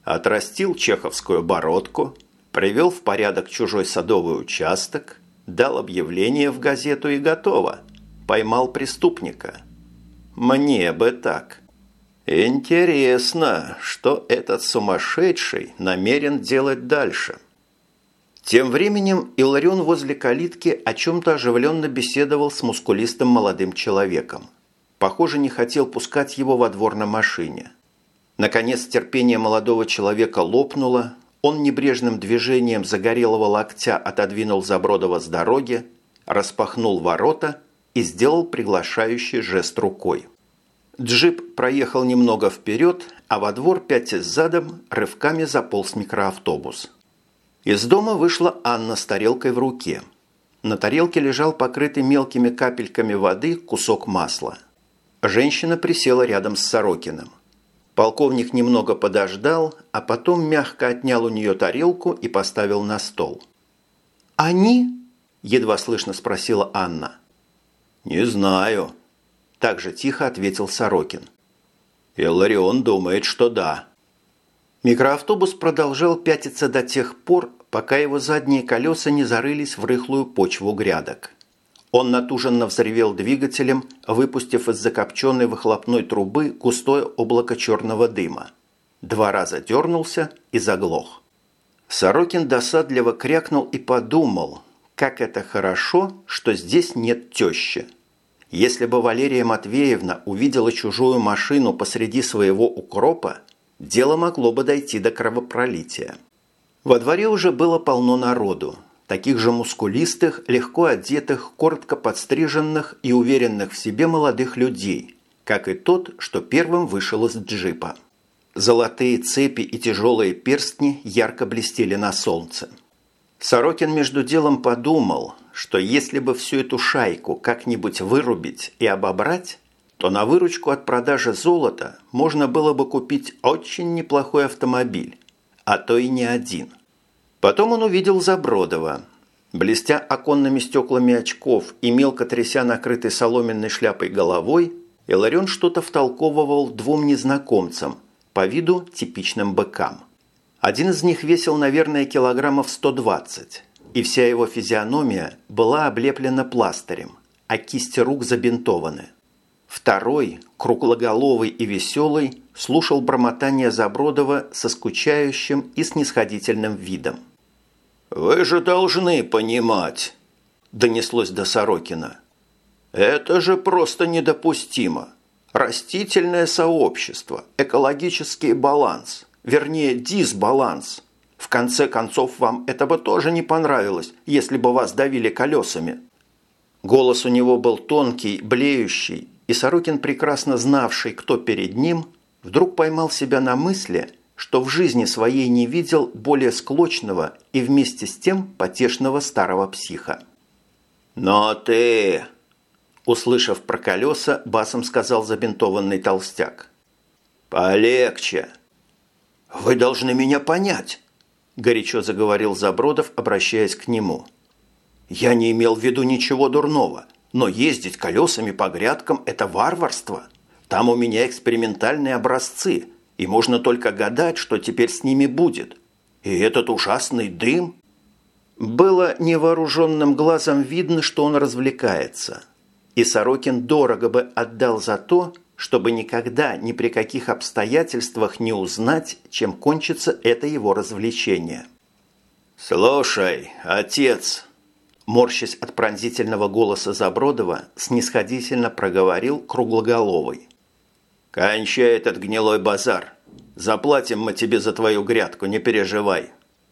Отрастил чеховскую бородку, привел в порядок чужой садовый участок, дал объявление в газету и готово. Поймал преступника. Мне бы так. Интересно, что этот сумасшедший намерен делать дальше. Тем временем Иларион возле калитки о чем-то оживленно беседовал с мускулистым молодым человеком. Похоже, не хотел пускать его во двор на машине. Наконец терпение молодого человека лопнуло, он небрежным движением загорелого локтя отодвинул Забродова с дороги, распахнул ворота и сделал приглашающий жест рукой. Джип проехал немного вперед, а во двор, пятясь задом, рывками заполз микроавтобус. Из дома вышла Анна с тарелкой в руке. На тарелке лежал покрытый мелкими капельками воды кусок масла – Женщина присела рядом с Сорокиным. Полковник немного подождал, а потом мягко отнял у нее тарелку и поставил на стол. «Они?» – едва слышно спросила Анна. «Не знаю», – так же тихо ответил Сорокин. «Илларион думает, что да». Микроавтобус продолжал пятиться до тех пор, пока его задние колеса не зарылись в рыхлую почву грядок. Он натуженно взревел двигателем, выпустив из закопченной выхлопной трубы густое облако черного дыма. Два раза дернулся и заглох. Сорокин досадливо крякнул и подумал, как это хорошо, что здесь нет тещи. Если бы Валерия Матвеевна увидела чужую машину посреди своего укропа, дело могло бы дойти до кровопролития. Во дворе уже было полно народу таких же мускулистых, легко одетых, коротко подстриженных и уверенных в себе молодых людей, как и тот, что первым вышел из джипа. Золотые цепи и тяжелые перстни ярко блестели на солнце. Сорокин между делом подумал, что если бы всю эту шайку как-нибудь вырубить и обобрать, то на выручку от продажи золота можно было бы купить очень неплохой автомобиль, а то и не один – Потом он увидел Забродова. Блестя оконными стеклами очков и мелко тряся накрытой соломенной шляпой головой, Иларион что-то втолковывал двум незнакомцам, по виду типичным быкам. Один из них весил, наверное, килограммов 120, и вся его физиономия была облеплена пластырем, а кисти рук забинтованы. Второй, круглоголовый и веселый, слушал бормотание Забродова со скучающим и снисходительным видом. «Вы же должны понимать», – донеслось до Сорокина. «Это же просто недопустимо. Растительное сообщество, экологический баланс, вернее дисбаланс. В конце концов, вам это бы тоже не понравилось, если бы вас давили колесами». Голос у него был тонкий, блеющий, и Сорокин, прекрасно знавший, кто перед ним, вдруг поймал себя на мысли – что в жизни своей не видел более склочного и вместе с тем потешного старого психа. «Но ты...» Услышав про колеса, басом сказал забинтованный толстяк. «Полегче!» «Вы должны меня понять!» – горячо заговорил Забродов, обращаясь к нему. «Я не имел в виду ничего дурного, но ездить колесами по грядкам – это варварство. Там у меня экспериментальные образцы, и можно только гадать, что теперь с ними будет. И этот ужасный дым...» Было невооруженным глазом видно, что он развлекается. И Сорокин дорого бы отдал за то, чтобы никогда ни при каких обстоятельствах не узнать, чем кончится это его развлечение. «Слушай, отец!» Морщась от пронзительного голоса Забродова, снисходительно проговорил круглоголовый. «Кончай этот гнилой базар. Заплатим мы тебе за твою грядку, не переживай.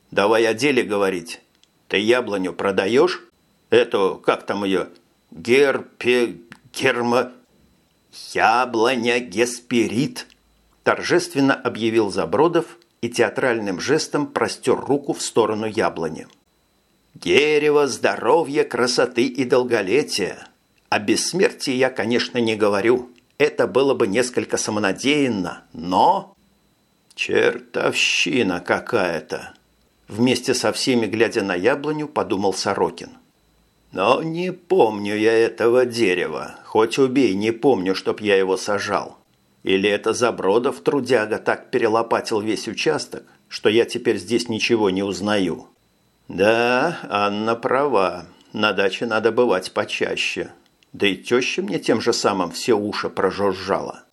Давай о деле говорить. Ты яблоню продаешь? Эту, как там ее, герпе... герма... «Яблоня Гесперид!» – торжественно объявил Забродов и театральным жестом простер руку в сторону яблони. «Дерево здоровья, красоты и долголетия. О бессмертии я, конечно, не говорю. Это было бы несколько самонадеянно, но...» «Чертовщина какая-то!» Вместе со всеми, глядя на яблоню, подумал Сорокин. Но не помню я этого дерева. Хоть убей, не помню, чтоб я его сажал. Или это Забродов трудяга так перелопатил весь участок, что я теперь здесь ничего не узнаю. Да, Анна права. На даче надо бывать почаще. Да и теща мне тем же самым все уши прожужжала.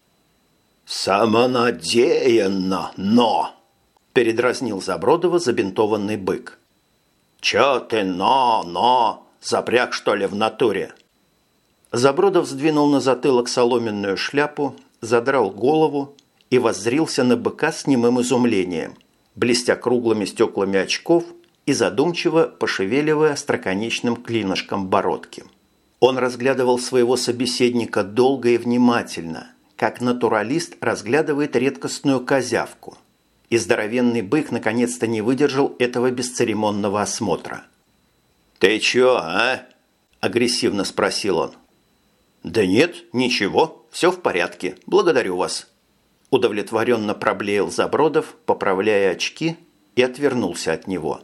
«Самонадеянно, но!» – передразнил Забродова забинтованный бык. «Чё ты но, но?» Запряг, что ли, в натуре?» Забродов сдвинул на затылок соломенную шляпу, задрал голову и воззрился на быка с немым изумлением, блестя круглыми стеклами очков и задумчиво пошевеливая остроконечным клинышком бородки. Он разглядывал своего собеседника долго и внимательно, как натуралист разглядывает редкостную козявку. И здоровенный бык наконец-то не выдержал этого бесцеремонного осмотра – «Ты чё, а?» – агрессивно спросил он. «Да нет, ничего, все в порядке, благодарю вас». Удовлетворенно проблеял Забродов, поправляя очки, и отвернулся от него.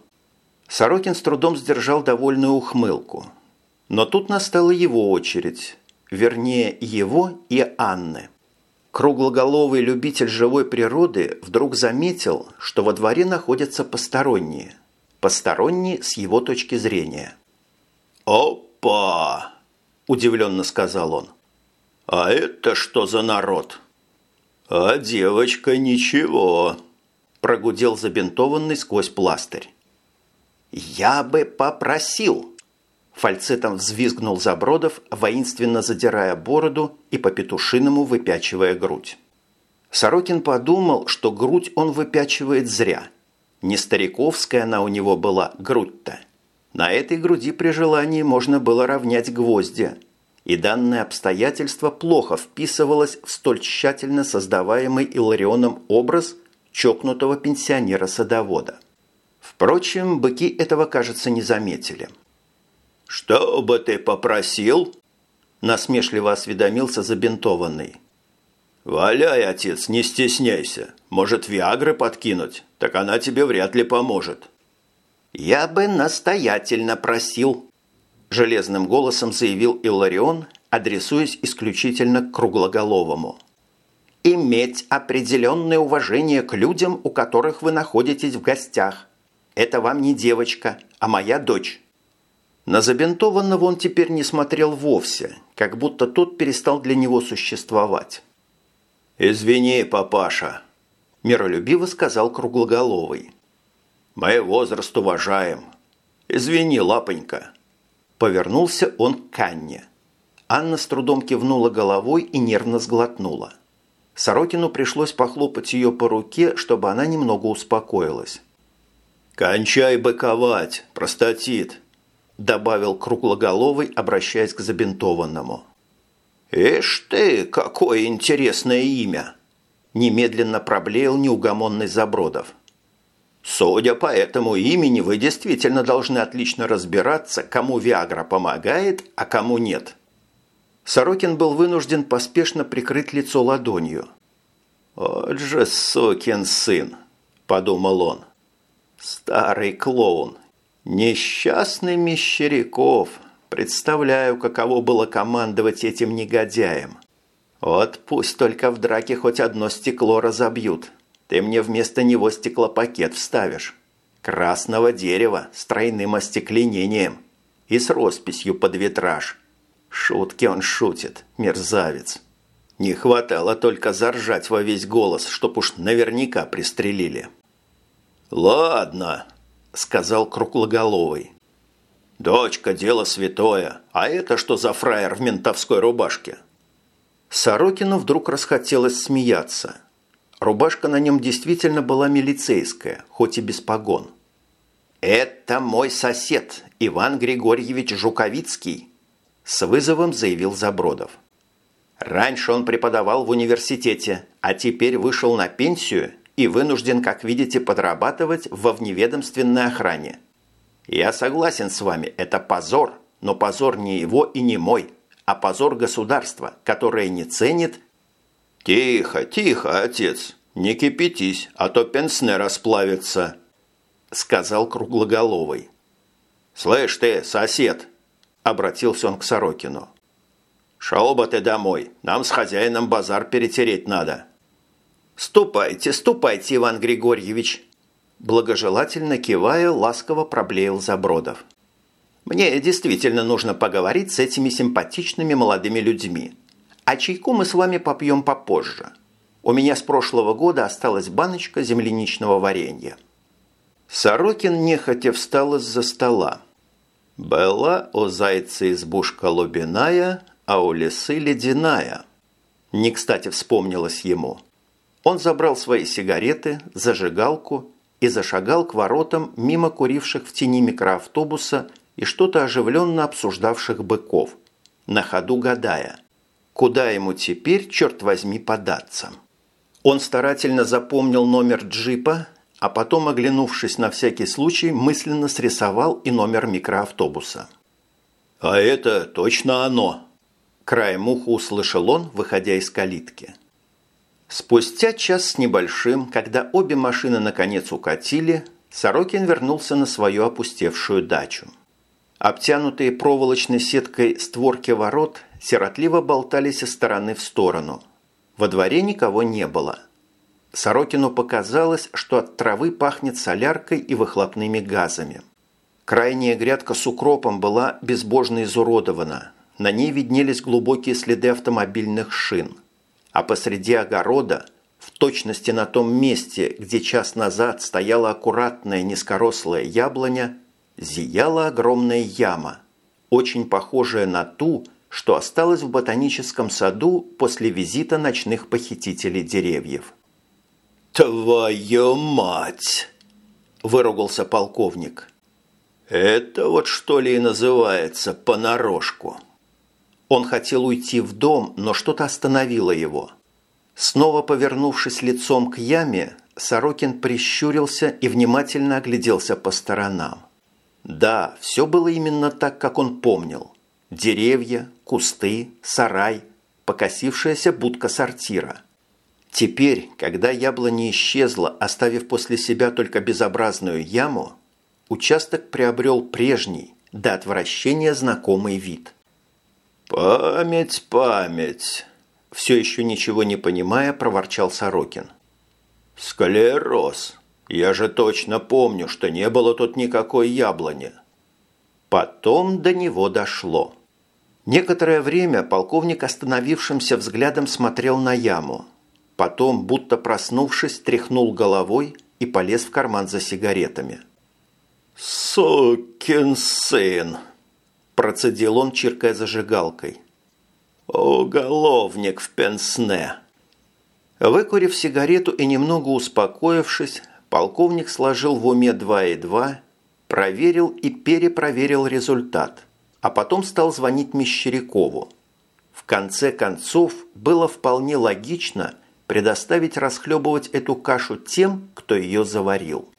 Сорокин с трудом сдержал довольную ухмылку. Но тут настала его очередь, вернее, его и Анны. Круглоголовый любитель живой природы вдруг заметил, что во дворе находятся посторонние – посторонний с его точки зрения. «Опа!» – удивленно сказал он. «А это что за народ?» «А девочка ничего», – прогудел забинтованный сквозь пластырь. «Я бы попросил!» Фальцетом взвизгнул Забродов, воинственно задирая бороду и по-петушиному выпячивая грудь. Сорокин подумал, что грудь он выпячивает зря – не стариковская она у него была, грудь-то. На этой груди при желании можно было равнять гвозди. И данное обстоятельство плохо вписывалось в столь тщательно создаваемый Иларионом образ чокнутого пенсионера-садовода. Впрочем, быки этого, кажется, не заметили. «Что бы ты попросил?» Насмешливо осведомился забинтованный. «Валяй, отец, не стесняйся. Может, Виагры подкинуть? Так она тебе вряд ли поможет». «Я бы настоятельно просил», – железным голосом заявил Илларион, адресуясь исключительно к круглоголовому. «Иметь определенное уважение к людям, у которых вы находитесь в гостях. Это вам не девочка, а моя дочь». На забинтованного он теперь не смотрел вовсе, как будто тот перестал для него существовать. «Извини, папаша», – миролюбиво сказал Круглоголовый. «Мы возраст уважаем. Извини, лапонька». Повернулся он к Анне. Анна с трудом кивнула головой и нервно сглотнула. Сорокину пришлось похлопать ее по руке, чтобы она немного успокоилась. «Кончай быковать, простатит», – добавил Круглоголовый, обращаясь к забинтованному. «Ишь ты, какое интересное имя!» Немедленно проблеял неугомонный Забродов. Судя по этому имени, вы действительно должны отлично разбираться, кому Виагра помогает, а кому нет. Сорокин был вынужден поспешно прикрыть лицо ладонью. «Вот же сукин сын!» – подумал он. «Старый клоун! Несчастный Мещеряков! Представляю, каково было командовать этим негодяем. Вот пусть только в драке хоть одно стекло разобьют, ты мне вместо него стеклопакет вставишь. Красного дерева с тройным остекленением и с росписью под витраж. Шутки он шутит, мерзавец. Не хватало только заржать во весь голос, чтоб уж наверняка пристрелили. «Ладно», – сказал Круглоголовый. «Дочка – дело святое, а это что за фраер в ментовской рубашке?» Сорокину вдруг расхотелось смеяться – Рубашка на нем действительно была милицейская, хоть и без погон. «Это мой сосед, Иван Григорьевич Жуковицкий», – с вызовом заявил Забродов. «Раньше он преподавал в университете, а теперь вышел на пенсию и вынужден, как видите, подрабатывать во вневедомственной охране. Я согласен с вами, это позор, но позор не его и не мой, а позор государства, которое не ценит «Тихо, тихо, отец, не кипятись, а то пенсне расплавится», – сказал Круглоголовый. «Слышь ты, сосед!» – обратился он к Сорокину. «Шел бы ты домой, нам с хозяином базар перетереть надо». «Ступайте, ступайте, Иван Григорьевич!» Благожелательно кивая, ласково проблеял Забродов. «Мне действительно нужно поговорить с этими симпатичными молодыми людьми. А чайку мы с вами попьем попозже. У меня с прошлого года осталась баночка земляничного варенья». Сорокин нехотя встал из-за стола. «Была у зайца избушка лубиная, а у лисы ледяная». Не кстати вспомнилось ему. Он забрал свои сигареты, зажигалку и зашагал к воротам мимо куривших в тени микроавтобуса и что-то оживленно обсуждавших быков, на ходу гадая, Куда ему теперь, черт возьми, податься? Он старательно запомнил номер джипа, а потом, оглянувшись на всякий случай, мысленно срисовал и номер микроавтобуса. «А это точно оно!» Краем уха услышал он, выходя из калитки. Спустя час с небольшим, когда обе машины наконец укатили, Сорокин вернулся на свою опустевшую дачу. Обтянутые проволочной сеткой створки ворот сиротливо болтались из стороны в сторону. Во дворе никого не было. Сорокину показалось, что от травы пахнет соляркой и выхлопными газами. Крайняя грядка с укропом была безбожно изуродована. На ней виднелись глубокие следы автомобильных шин. А посреди огорода, в точности на том месте, где час назад стояла аккуратная низкорослая яблоня, зияла огромная яма, очень похожая на ту, что осталось в ботаническом саду после визита ночных похитителей деревьев. «Твою мать!» – выругался полковник. «Это вот что ли и называется понарошку?» Он хотел уйти в дом, но что-то остановило его. Снова повернувшись лицом к яме, Сорокин прищурился и внимательно огляделся по сторонам. Да, все было именно так, как он помнил. Деревья, кусты, сарай, покосившаяся будка сортира. Теперь, когда яблоня исчезла, оставив после себя только безобразную яму, участок приобрел прежний, до отвращения знакомый вид. «Память, память!» Все еще ничего не понимая, проворчал Сорокин. «Склероз!» Я же точно помню, что не было тут никакой яблони. Потом до него дошло. Некоторое время полковник остановившимся взглядом смотрел на яму. Потом, будто проснувшись, тряхнул головой и полез в карман за сигаретами. «Сукин сын!» – процедил он, чиркая зажигалкой. «Уголовник в пенсне!» Выкурив сигарету и немного успокоившись, Полковник сложил в уме 2 и 2, проверил и перепроверил результат, а потом стал звонить Мещерякову. В конце концов, было вполне логично предоставить расхлебывать эту кашу тем, кто ее заварил.